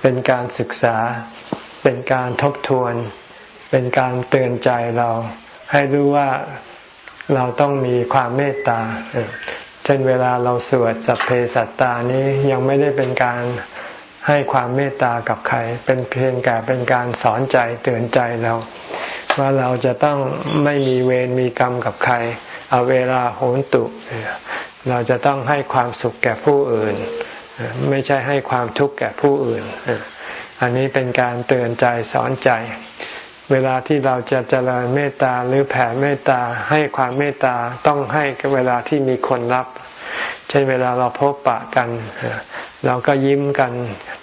เป็นการศึกษา เป็นการทบทวน เป็นการเตือนใจเรา ให้รู้ว่าเราต้องมีความเมตตา เช่นเวลาเราสวดสัพเพสัตตานี้ยังไม่ได้เป็นการให้ความเมตตากับใคร เป็นเพียงแต่เป็นการสอนใจเตือนใจเรา ว่าเราจะต้องไม่มีเวรมีกรรมกับใคร เอาเวลาโหนตุ เราจะต้องให้ความสุขแก่ผู้อื่น ไม่ใช่ให้ความทุกข์แก่ผู้อื่น อันนี้เป็นการเตือนใจสอนใจ เวลาที่เราจะเจริญเมตตาหรือแผ่เมตตาให้ความเมตตาต้องให้เวลาที่มีคนรับ เช่นเวลาเราพบปะกัน เราก็ยิ้มกัน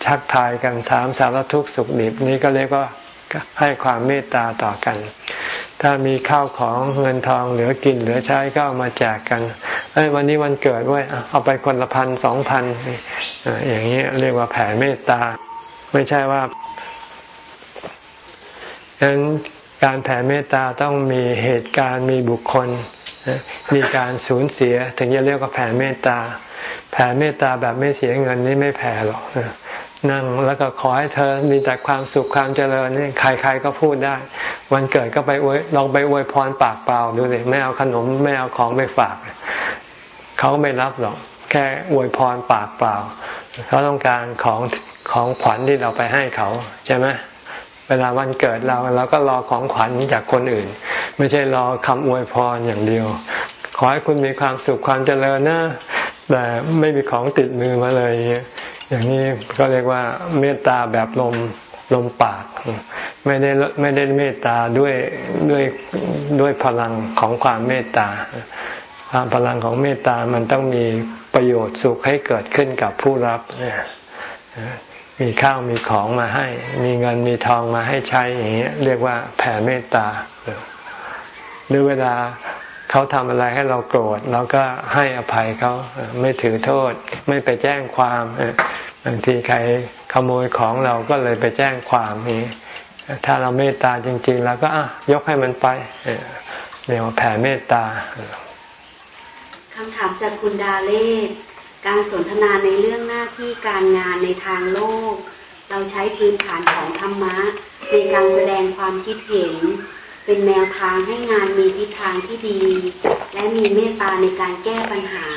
ชักทายกันสามสารทุกข์สุขดิบนี้ก็เรียกว่าให้ความเมตตาต่อกัน ถ้ามีข้าวของเงินทองเหลือกินเหลือใช้ก็เอามาแจกกันเอ้ยวันนี้วันเกิดไว้เอาไปคนละพันสองพันอย่างนี้เรียกว่าแผ่เมตตา ไม่ใช่ว่าดังนั้นการแผ่เมตตาต้องมีเหตุการณ์มีบุคคล มีการสูญเสีย ถึงจะเรียกว่าแผ่เมตตา แผ่เมตตาแบบไม่เสียเงินนี่ไม่แผ่หรอก นั่งแล้วก็ขอให้เธอมีแต่ความสุขความเจริญนี่ใครๆก็พูดได้ วันเกิดก็ไปอวยลองไปอวยพรปากเปล่าดูสิไม่เอาขนมไม่เอาของไปฝากเขาไม่รับหรอกแค่อวยพรปากเปล่าเขาต้องการของของขวัญที่เราไปให้เขาใช่ไหมเวลาวันเกิดเราเราก็รอของขวัญจากคนอื่น ไม่ใช่รอคำอวยพรอย่างเดียว ขอให้คุณมีความสุขความเจริญนะ แต่ไม่มีของติดมือมาเลย อย่างนี้ก็เรียกว่าเมตตาแบบลมลมปาก ไม่ได้ไม่ได้เมตตาด้วยด้วยด้วยพลังของความเมตตาความพลังของเมตตามันต้องมีประโยชน์สุขให้เกิดขึ้นกับผู้รับมีข้าวมีของมาให้ มีเงินมีทองมาให้ใช้อย่างนี้เรียกว่าแผ่เมตตาหรือเวลา เขาทำอะไรให้เราโกรธเราก็ให้อภัยเขาไม่ถือโทษ ไม่ไปแจ้งความบางทีใครขโมยของเราก็เลยไปแจ้งความนี้ ถ้าเราเมตตาจริงๆเราก็ยกให้มันไปเรียกว่าแผ่เมตตาคำถามจากคุณดาเล่การสนทนาในเรื่องหน้าที่การงานในทางโลก เราใช้พื้นฐานของธรรมะในการแสดงความคิดเห็น เป็นแนวทางให้งานมีทิศทางที่ดี และมีเมตตาในการแก้ปัญหา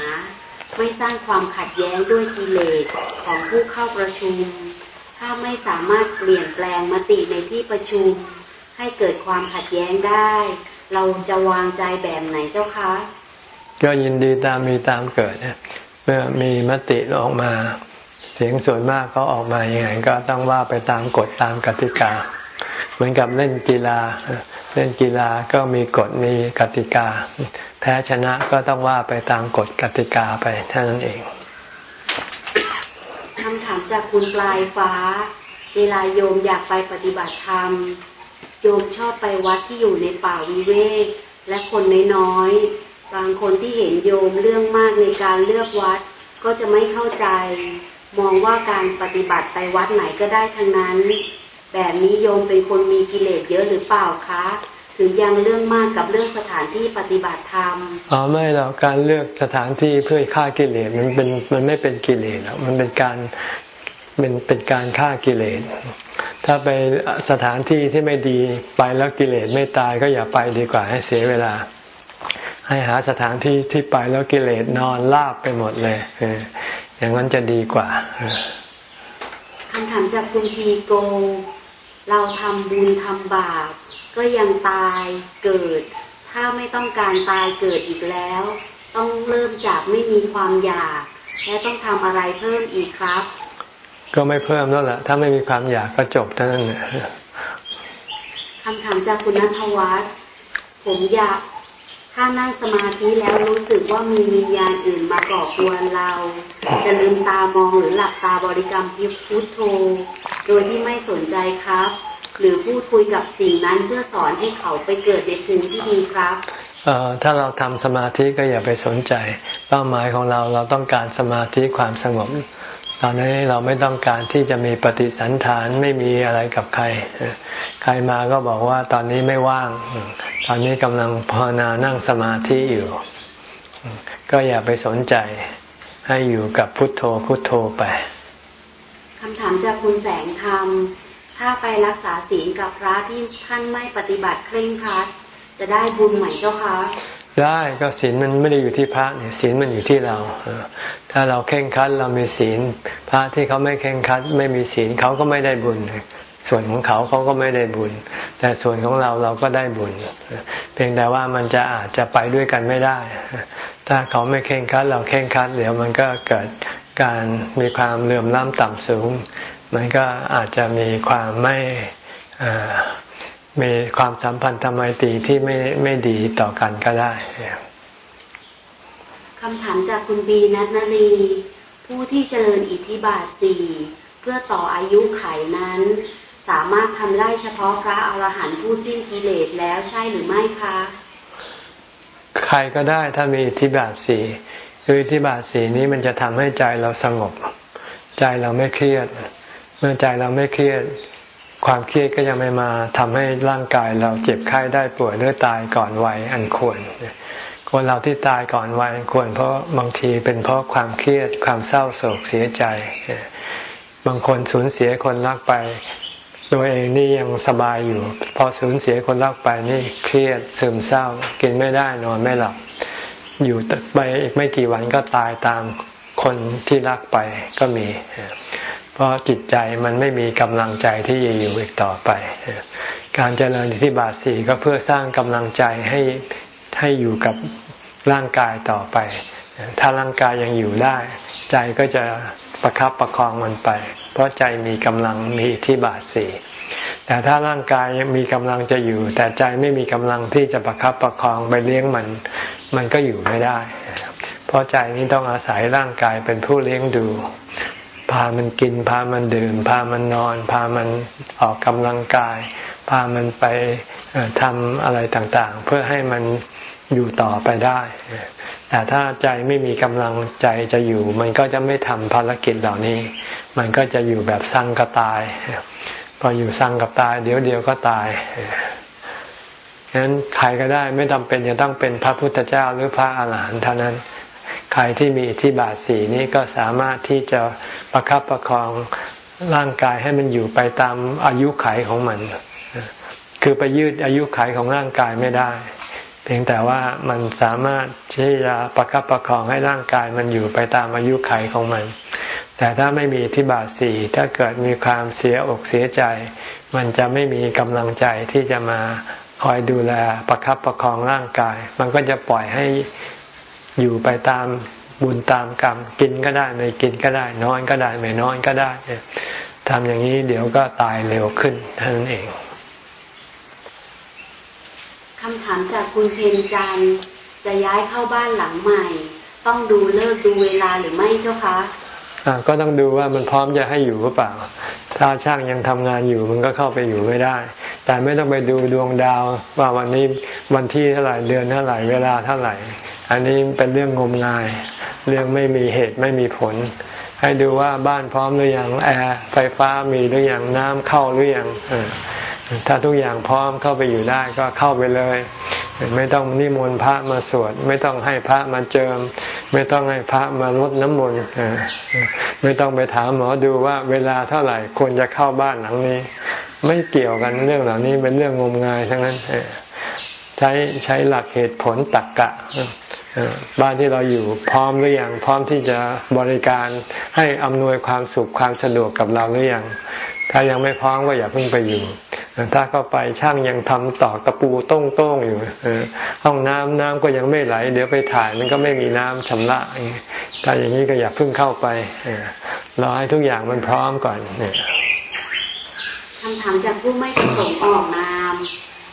ไม่สร้างความขัดแย้งด้วยกิเลสของผู้เข้าประชุม ถ้าไม่สามารถเปลี่ยนแปลงมติในที่ประชุม ให้เกิดความขัดแย้งได้ เราจะวางใจแบบไหนเจ้าคะ ก็ยินดีตามมีตามเกิดเมื่อมีมติออกมาเสียงส่วนมากเขาออกมาอย่างไงก็ต้องว่าไปตามกฎตามกติกา เหมือนกับเล่นกีฬา เล่นกีฬาก็มีกฎมีกติกา แพ้ชนะก็ต้องว่าไปตามกฎกติกาไปเท่านั้นเองคำถามจากคุณปลายฟ้า เวลาโยมอยากไปปฏิบัติธรรม โยมชอบไปวัดที่อยู่ในป่าวิเวกและคนน้อยบางคนที่เห็นโยมเรื่องมากในการเลือกวัด ก็จะไม่เข้าใจ มองว่าการปฏิบัติไปวัดไหนก็ได้ทั้งนั้น แบบนี้โยมเป็นคนมีกิเลสเยอะหรือเปล่าคะถึงยังเรื่องมากกับเรื่องสถานที่ปฏิบัติธรรมอ๋อไม่หรอกการเลือกสถานที่เพื่อฆ่ากิเลสมันเป็นมันไม่เป็นกิเลสหรอกมันเป็นการเป็นเป็นการฆ่ากิเลส ถ้าไปสถานที่ที่ไม่ดีไปแล้วกิเลสไม่ตายก็อย่าไปดีกว่าให้เสียเวลา ให้หาสถานที่ที่ไปแล้วกิเลสนอนลาบไปหมดเลยอย่างนั้นจะดีกว่าคำถามจากคุณพีโก เราทำบุญทำบาปก็ยังตายเกิด ถ้าไม่ต้องการตายเกิดอีกแล้ว ต้องเริ่มจากไม่มีความอยาก และต้องทำอะไรเพิ่มอีกครับ ก็ไม่เพิ่มแล้วแหละถ้าไม่มีความอยากก็จบเท่านั้นคำถามจากคุณนัทวัฒน์ผมอยาก ถ้านั่งสมาธิแล้วรู้สึกว่ามีวิญญาณอื่นมาก่อกวนเรา จะลืมตามองหรือหลับตาบริกรรมพิพุทโธ โดยที่ไม่สนใจครับ หรือพูดคุยกับสิ่งนั้นเพื่อสอนให้เขาไปเกิดในภูมิที่ดีครับถ้าเราทำสมาธิก็อย่าไปสนใจ เป้าหมายของเราเราต้องการสมาธิความสงบ ตอนนี้เราไม่ต้องการที่จะมีปฏิสันฐานไม่มีอะไรกับใคร ใครมาก็บอกว่าตอนนี้ไม่ว่าง ตอนนี้กำลังภาวนานั่งสมาธิอยู่ ก็อย่าไปสนใจให้อยู่กับพุทโธพุทโธไปคำถามจากคุณแสงธรรม ถ้าไปรักษาศีลกับพระที่ท่านไม่ปฏิบัติเคร่งครัดจะได้บุญไหมเจ้าคะ ได้ก็ศีลมันไม่ได้อยู่ที่พระเนี่ยศีลมันอยู่ที่เรา ถ้าเราเข่งคัดเรามีศีล พระที่เขาไม่เข่งคัด ไม่มีศีลเขาก็ไม่ได้บุญ ส่วนของเขาเขาก็ไม่ได้บุญ แต่ส่วนของเราเราก็ได้บุญ เพียงแต่ว่ามันจะอาจจะไปด้วยกันไม่ได้ ถ้าเขาไม่เข่งคัด เราเข่งคัดเดี๋ยวมันก็เกิดการมีความเลื่อมล้ำต่ำสูง มันก็อาจจะมีความไม่ มีความสัมพันธ์ธรรมตรีที่ไม่ไม่ดีต่อกันก็ได้คำถามจากคุณบีนัทนรีผู้ที่เจริญอิทธิบาทสี่เพื่อต่ออายุไขนั้น สามารถทำได้เฉพาะพระอรหันต์ผู้สิ้นกิเลสแล้วใช่หรือไม่คะ ใครก็ได้ถ้ามีอิทธิบาทสี่คืออิทธิบาทสีนี้มันจะทำให้ใจเราสงบ ใจเราไม่เครียด เมื่อใจเราไม่เครียด ความเครียดก็ยังไม่มาทำให้ร่างกายเราเจ็บไข้ได้ป่วยหรือตายก่อนวัยอันควรคนเราที่ตายก่อนวัยควรเพราะบางทีเป็นเพราะความเครียดความเศร้าโศกเสียใจ บางคนสูญเสียคนรักไป ตัวเองนี่ยังสบายอยู่ พอสูญเสียคนรักไปนี่เครียดซึมเศร้า กินไม่ได้นอนไม่หลับ อยู่ไปอีกไม่กี่วันก็ตายตามคนที่รักไปก็มี เพราะจิตใจมันไม่มีกำลังใจที่จะอยู่อีกต่อไป การเจริญที่บาทสี่ก็เพื่อสร้างกำลังใจให้ให้อยู่กับร่างกายต่อไป ถ้าร่างกายยังอยู่ได้ ใจก็จะประครับประคองมันไป เพราะใจมีกำลังมีที่บาทสี่แต่ถ้าร่างกายยังมีกำลังจะอยู่ แต่ใจไม่มีกำลังที่จะประครับประคองไปเลี้ยงมัน มันก็อยู่ไม่ได้ เพราะใจนี้ต้องอาศัยร่างกายเป็นผู้เลี้ยงดู พามันกิน พามันดื่ม พามันนอน พามันออกกำลังกาย พามันไปทำอะไรต่างๆ เพื่อให้มันอยู่ต่อไปได้ แต่ถ้าใจไม่มีกำลังใจจะอยู่ มันก็จะไม่ทำภารกิจเหล่านี้ มันก็จะอยู่แบบสั่งกระตาย พออยู่สั่งกับตาย เดี๋ยวเดียวก็ตายฉะนั้นใครก็ได้ไม่จาเป็นจะต้องเป็นพระพุทธเจ้าหรือพระอาหารหันต์เท่านั้น ใครที่มีที่บาทสีนี้ก็สามารถที่จะประคับประคองร่างกายให้มันอยู่ไปตามอายุไขของมัน คือไปยืดอายุไขของร่างกายไม่ได้ เพียงแต่ว่ามันสามารถที่จะประคับประคองให้ร่างกายมันอยู่ไปตามอายุไขของมัน แต่ถ้าไม่มีที่บาทสีถ้าเกิดมีความเสียอกเสียใจ มันจะไม่มีกำลังใจที่จะมาคอยดูแลประคับประคองร่างกาย มันก็จะปล่อยให้ อยู่ไปตามบุญตามกรรม กินก็ได้ไม่กินก็ได้ นอนก็ได้ไม่นอนก็ได้ทำอย่างนี้เดี๋ยวก็ตายเร็วขึ้นเท่านั้นเองคำถามจากคุณเพนจันจะย้ายเข้าบ้านหลังใหม่ ต้องดูเลิกดูเวลาหรือไม่เจ้าคะ ก็ต้องดูว่ามันพร้อมจะให้อยู่หรือเปล่า ถ้าช่างยังทำงานอยู่มันก็เข้าไปอยู่ไม่ได้ แต่ไม่ต้องไปดูดวงดาวว่าวันนี้วันที่เท่าไหร่เดือนเท่าไหร่เวลาเท่าไหร่ อันนี้เป็นเรื่องงมงาย เรื่องไม่มีเหตุไม่มีผล ให้ดูว่าบ้านพร้อมหรือยังแอร์ไฟฟ้ามีหรือยังน้ำเข้าหรือยังถ้าทุกอย่างพร้อมเข้าไปอยู่ได้ก็เข้าไปเลย ไม่ต้องนิมนต์พระมาสวด ไม่ต้องให้พระมาเจิม ไม่ต้องให้พระมาลดน้ำมนต์ไม่ต้องไปถามหมอดูว่าเวลาเท่าไหร่ควรจะเข้าบ้านหลังนี้ ไม่เกี่ยวกันเรื่องเหล่านี้เป็นเรื่องงมงายทั้งนั้นใช้ใช้หลักเหตุผลตักกะ บ้านที่เราอยู่พร้อมหรือยังพร้อมที่จะบริการให้อำนวยความสุขความสะดวกกับเราหรือยังถ้ายังไม่พร้อมก็อย่าเพิ่งไปอยู่ ถ้าเข้าไปช่างยังทำต่อกระปูต้งต้งอยู่ห้องน้ำน้ำก็ยังไม่ไหล เดี๋ยวไปถ่ายมันก็ไม่มีน้ำชำระถ้าอย่างนี้ก็อย่าเพิ่งเข้าไปรอให้ทุกอย่างมันพร้อมก่อนคำถามจากผู้ไม่ประสงค์ออกนาม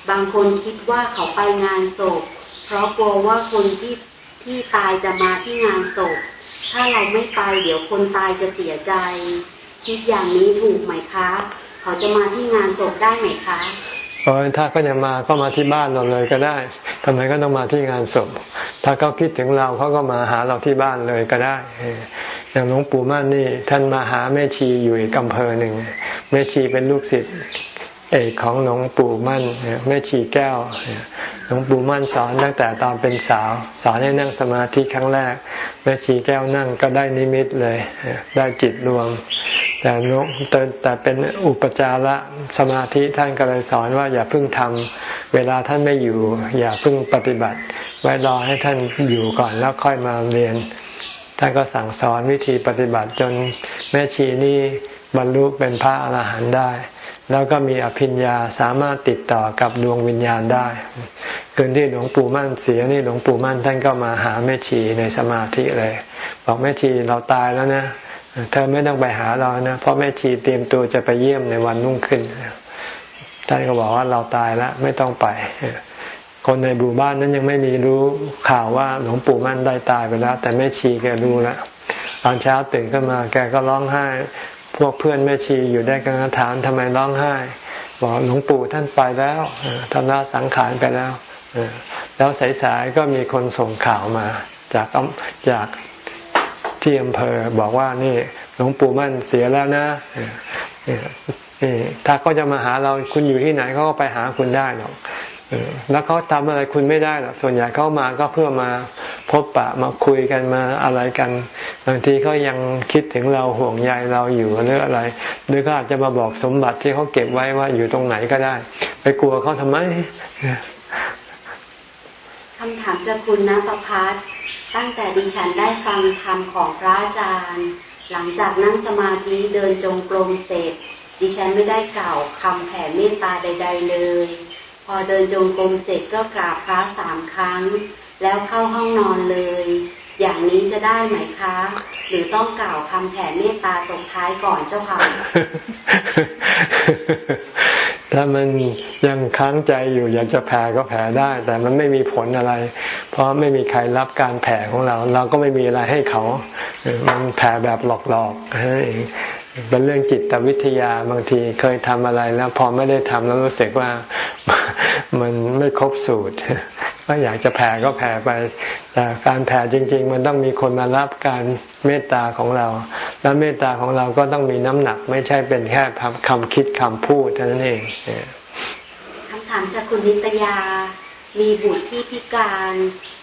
บางคนคิดว่าเขาไปงานศพ เพราะกลัวว่าคนที่ที่ตายจะมาที่งานศพ ถ้าเราไม่ไปเดี๋ยวคนตายจะเสียใจ คิดอย่างนี้ถูกไหมคะ เขาจะมาที่งานศพได้ไหมคะเออถ้าเขาจะมาก็มาที่บ้านเราเลยก็ได้ทำไมก็ต้องมาที่งานศพ ถ้าเขาคิดถึงเราเขาก็มาหาเราที่บ้านเลยก็ได้อย่างหลวงปู่มั่นนี่ ท่านมาหาแม่ชีอยู่อีกอำเภอหนึ่งแม่ชีเป็นลูกศิษย์ เอกของหลวงปู่มั่นแม่ชีแก้วหลวงปู่มั่นสอนตั้งแต่ตอนเป็นสาว สอนให้นั่งสมาธิครั้งแรกแม่ชีแก้วนั่งก็ได้นิมิตเลย ได้จิตรวม แต่แต่แต่เป็นอุปจาระสมาธิท่านก็เลยสอนว่าอย่าเพิ่งทำเวลาท่านไม่อยู่ อย่าเพิ่งปฏิบัติ ไว้รอให้ท่านอยู่ก่อนแล้วค่อยมาเรียนท่านก็สั่งสอนวิธีปฏิบัติจนแม่ชีนี่บรรลุเป็นพระอรหันต์ได้ แล้วก็มีอภิญญาสามารถติดต่อกับดวงวิญญาณได้ คืนที่หลวงปู่มั่นเสียนี่หลวงปู่มั่นท่านก็มาหาแม่ชีในสมาธิเลย บอกแม่ชีเราตายแล้วนะเธอไม่ต้องไปหาเรานะเพราะแม่ชีเตรียมตัวจะไปเยี่ยมในวันนุ่งขึ้นท่านก็บอกว่าเราตายแล้วไม่ต้องไป คนในบูบ้านนั้นยังไม่มีรู้ข่าวว่าหลวงปู่มั่นได้ตายไปแล้ว แต่แม่ชีแกรู้แล้วตอนเช้าตื่นขึ้นมาแกก็ร้องไห้ พวกเพื่อนแม่ชีอยู่ได้กันถามทำไมร้องไห้ บอกหลวงปู่ท่านไปแล้วทำนาสังขารไปแล้วแล้วสายๆก็มีคนส่งข่าวมา จากจากที่อำเภอบอกว่านี่หลวงปู่มั่นเสียแล้วนะถ้าเขาจะมาหาเราคุณอยู่ที่ไหนเขาก็ไปหาคุณได้หรอก แล้วเขาทำอะไรคุณไม่ได้หรอกส่วนใหญ่เขามาก็เพื่อมาพบปะมาคุยกันมาอะไรกันบางทีเขายังคิดถึงเราห่วงใยเราอยู่หรืออะไร หรือก็อาจจะมาบอกสมบัติที่เขาเก็บไว้ว่าอยู่ตรงไหนก็ได้ ไปกลัวเขาทำไมคำถามจากคุณนภพัฒตั้งแต่ดิฉันได้ฟังธรรมของพระอาจารย์ หลังจากนั่งสมาธิเดินจงกรมเสร็จ ดิฉันไม่ได้กล่าวคำแผ่เมตตาใด ๆ เลย พอเดินจงกรมเสร็จก็กราบพระสามครั้ง แล้วเข้าห้องนอนเลย อย่างนี้จะได้ไหมคะ หรือต้องกล่าวคำแผ่เมตตาตรงท้ายก่อนเจ้าค่ะ ถ้ามันยังค้างใจอยู่อยากจะแผ่ก็แผ่ได้ แต่มันไม่มีผลอะไร เพราะไม่มีใครรับการแผ่ของเรา เราก็ไม่มีอะไรให้เขา มันแผ่แบบหลอกๆนั่นเอง เป็นเรื่องจิตวิทยาบางทีเคยทำอะไรแล้วพอไม่ได้ทำแล้วรู้สึกว่ามันไม่ครบสูตรก็อยากจะแผ่ก็แผ่ไป แต่การแผ่จริง ๆ มันต้องมีคนมารับการเมตตาของเรา แล้วเมตตาของเราก็ต้องมีน้ำหนัก ไม่ใช่เป็นแค่คำคิดคำพูดเท่านั้นเองคำถามจากคุณนิตยา มีบุตรที่พิการ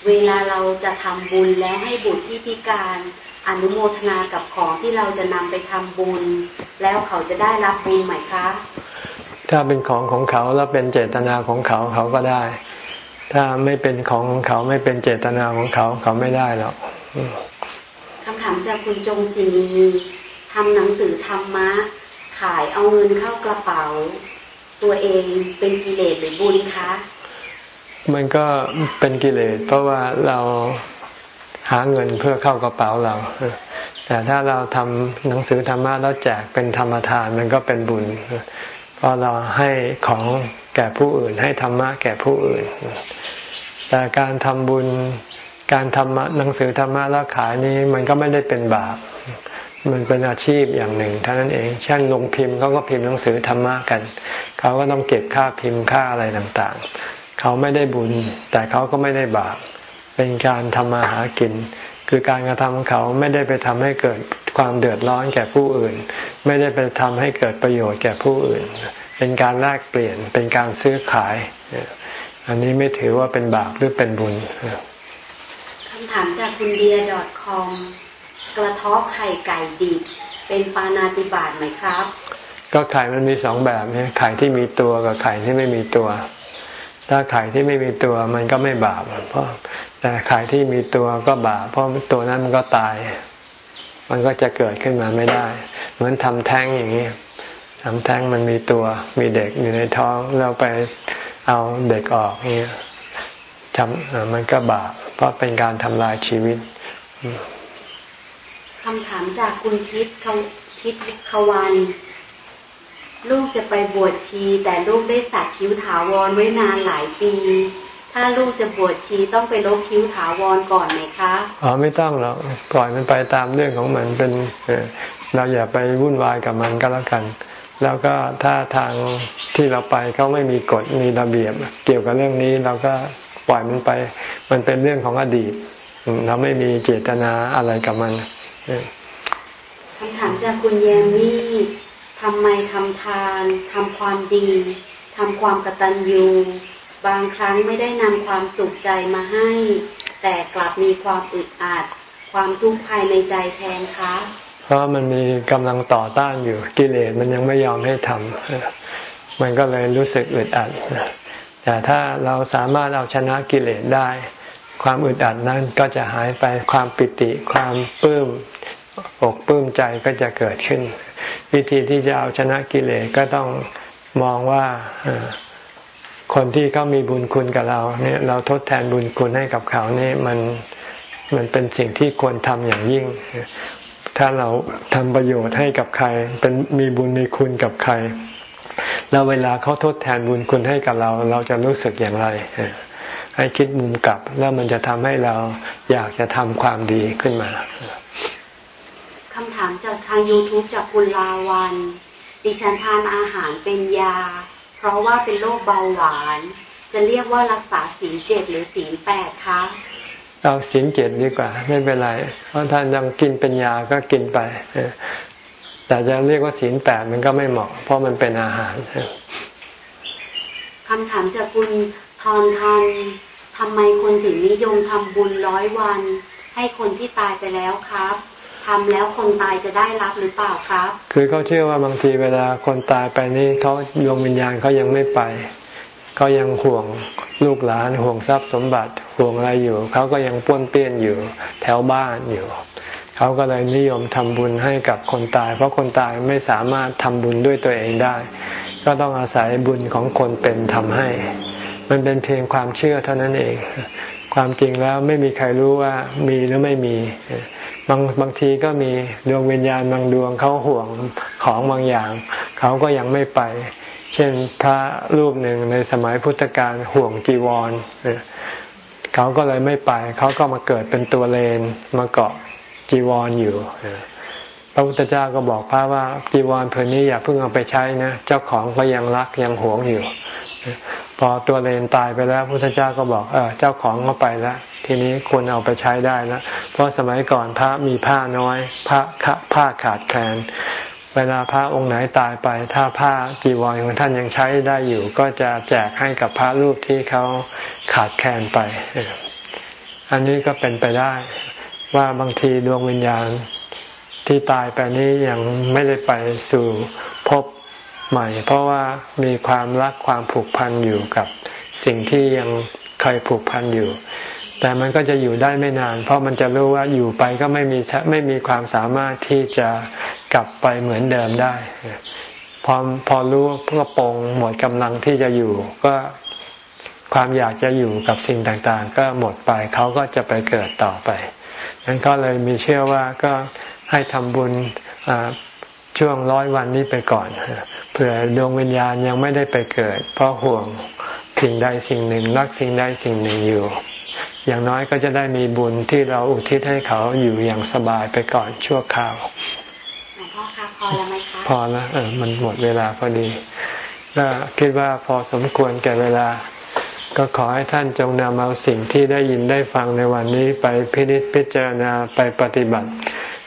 เวลาเราจะทำบุญแล้วให้บุตรที่พิการ อนุโมทนากับของที่เราจะนำไปทำบุญ แล้วเขาจะได้รับบุญไหมคะ ถ้าเป็นของของเขาแล้วเป็นเจตนาของเขาเขาก็ได้ ถ้าไม่เป็นของของเขาไม่เป็นเจตนาของเขาเขาไม่ได้หรอกคำถามจากคุณจงศรีทำหนังสือธรรมะ ขายเอาเงินเข้ากระเป๋า ตัวเองเป็นกิเลสหรือบุญคะ มันก็เป็นกิเลสเพราะว่าเรา หาเงินเพื่อเข้ากระเป๋าเรา แต่ถ้าเราทำหนังสือธรรมะแล้วแจกเป็นธรรมทานมันก็เป็นบุญเพราะเราให้ของแก่ผู้อื่น ให้ธรรมะแก่ผู้อื่น แต่การทำบุญการทำหนังสือธรรมะแล้วขายนี้มันก็ไม่ได้เป็นบาป มันเป็นอาชีพอย่างหนึ่งเท่านั้นเอง เช่นลงพิมพ์เขาก็พิมพ์หนังสือธรรมะกัน เขาก็ต้องเก็บค่าพิมพ์ค่าอะไรต่างๆ เขาไม่ได้บุญ แต่เขาก็ไม่ได้บาป เป็นการทำมาหากิน คือการกระทำของเขาไม่ได้ไปทำให้เกิดความเดือดร้อนแก่ผู้อื่น ไม่ได้ไปทำให้เกิดประโยชน์แก่ผู้อื่น เป็นการแลกเปลี่ยนเป็นการซื้อขาย อันนี้ไม่ถือว่าเป็นบาปหรือเป็นบุญคำถามจากคุณเบียร์ .com กระท้อไข่ไก่ดิบเป็นปานาติบาตไหมครับ ก็ไข่มันมีสองแบบเนี่ยไข่ที่มีตัวกับไข่ที่ไม่มีตัว ถ้าไข่ที่ไม่มีตัวมันก็ไม่บาป เพราะแต่ไข่ที่มีตัวก็บาป เพราะตัวนั้นมันก็ตาย มันก็จะเกิดขึ้นมาไม่ได้ เหมือนทำแท้งอย่างนี้ทำแท้งมันมีตัวมีเด็กอยู่ในท้องเราไปเอาเด็กออกนี่ทำมันก็บาป เพราะเป็นการทำลายชีวิตคำถามจากคุณพิษเขาพิษขวัน ลูกจะไปบวชชี แต่ลูกได้สักคิ้วถาวรไว้นานหลายปีถ้าลูกจะบวชชีต้องไปลบคิ้วถาวรก่อนไหมคะ อ๋อไม่ต้องหรอกก่อนมันไปตามเรื่องของมันเป็นเราอย่าไปวุ่นวายกับมันก็แล้วกัน แล้วก็ถ้าทางที่เราไปเขาไม่มีกฎมีระเบียบ เกี่ยวกับเรื่องนี้เราก็ปล่อยมันไป มันเป็นเรื่องของอดีต เราไม่มีเจตนาอะไรกับมันคำถามจากคุณแยมมี่ ทำไมทำทาน ทำความดีทำความกตัญญูบางครั้งไม่ได้นำความสุขใจมาให้ แต่กลับมีความอึดอัด ความทุกข์ภายในใจแทนคะเพราะมันมีกำลังต่อต้านอยู่กิเลสมันยังไม่ยอมให้ทำมันก็เลยรู้สึกอึดอัดแต่ถ้าเราสามารถเอาชนะกิเลสได้ ความอึดอัดนั้นก็จะหายไปความปิติ ความปลื้ม อกปลื้มใจก็จะเกิดขึ้น วิธีที่จะเอาชนะกิเลสก็ต้องมองว่าคนที่เขามีบุญคุณกับเราเนี่ยเราทดแทนบุญคุณให้กับเขานี่มันมันเป็นสิ่งที่ควรทำอย่างยิ่ง ถ้าเราทำประโยชน์ให้กับใคร เป็นมีบุญมีคุณกับใคร แล้วเวลาเขาทดแทนบุญคุณให้กับเรา เราจะรู้สึกอย่างไร ให้คิดมุมกลับ แล้วมันจะทำให้เราอยากจะทำความดีขึ้นมา คำถามจากทาง YouTube จากคุณลาวัน ดิฉันทานอาหารเป็นยา เพราะว่าเป็นโรคเบาหวาน จะเรียกว่ารักษาศีลเจ็ดหรือศีลแปดคะเอาศีลเจ็ดดีกว่า ไม่เป็นไร เพราะท่านยังกินเป็นยาก็กินไปแต่จะเรียกว่าศีลแปดมันก็ไม่เหมาะ เพราะมันเป็นอาหารคำถามจากคุณทอนทันทำไมคนถึงนิยมทำบุญร้อยวัน ให้คนที่ตายไปแล้วครับ ทำแล้วคนตายจะได้รับหรือเปล่าครับ คือเขาเชื่อว่าบางทีเวลาคนตายไปนี่เขาดวงวิญญาณเขายังไม่ไปเขายังห่วงลูกหลานห่วงทรัพย์สมบัติห่วงอะไรอยู่เขาก็ยังป้วนเปี้ยนอยู่แถวบ้านอยู่เขาก็เลยนิยมทำบุญให้กับคนตาย เพราะคนตายไม่สามารถทำบุญด้วยตัวเองได้ ก็ต้องอาศัยบุญของคนเป็นทำให้ มันเป็นเพียงความเชื่อเท่านั้นเอง ความจริงแล้วไม่มีใครรู้ว่ามีหรือไม่มี บางบางทีก็มีดวงวิญญาณบางดวงเขาห่วงของบางอย่าง เขาก็ยังไม่ไป เช่นพระรูปหนึ่งในสมัยพุทธกาลห่วงจีวรเขาก็เลยไม่ไป เขาก็มาเกิดเป็นตัวเลนมาเกาะจีวรออยู่พระพุทธเจ้าก็บอกพระว่าจีวรเพื่อนี้อย่าเพิ่งเอาไปใช้นะ เจ้าของก็ยังรักยังหวงอยู่ พอตัวเลนตายไปแล้วพุทธเจ้าก็บอกเออเจ้าของก็ไปแล้วทีนี้ควรเอาไปใช้ได้แล้วเพราะสมัยก่อนพระมีผ้าน้อยผ้าผ้าขาดแคลนเวลาพระองค์ไหนตายไป ถ้าผ้าจีวรของท่านยังใช้ได้อยู่ ก็จะแจกให้กับพระรูปที่เขาขาดแคลนไป อันนี้ก็เป็นไปได้ ว่าบางทีดวงวิญญาณที่ตายไปนี้ยังไม่ได้ไปสู่พบ ใหม่ เพราะว่ามีความรักความผูกพันอยู่กับสิ่งที่ยังเคยผูกพันอยู่ แต่มันก็จะอยู่ได้ไม่นาน เพราะมันจะรู้ว่าอยู่ไปก็ไม่มีไม่มีความสามารถที่จะกลับไปเหมือนเดิมได้ พอพอรู้พอปองหมดกำลังที่จะอยู่ ก็ความอยากจะอยู่กับสิ่งต่างๆ ก็หมดไปเขาก็จะไปเกิดต่อไปนั้นก็เลยมีเชื่อว่าก็ให้ทำบุญ ช่วงร้อยวันนี้ไปก่อนเผื่อดวงวิญญาณยังไม่ได้ไปเกิด เพราะห่วงสิ่งใดสิ่งหนึ่งรักสิ่งใดสิ่งหนึ่งอยู่ อย่างน้อยก็จะได้มีบุญที่เราอุทิศให้เขาอยู่อย่างสบายไปก่อนชั่วคราวหลวงพ่อคะพอแล้วไหมคะพอแล้วเออมันหมดเวลาพอดีก็คิดว่าพอสมควรแก่เวลา ก็ขอให้ท่านจงนำเอาสิ่งที่ได้ยินได้ฟังในวันนี้ไปพิจิตพิจารณาไปปฏิบัติ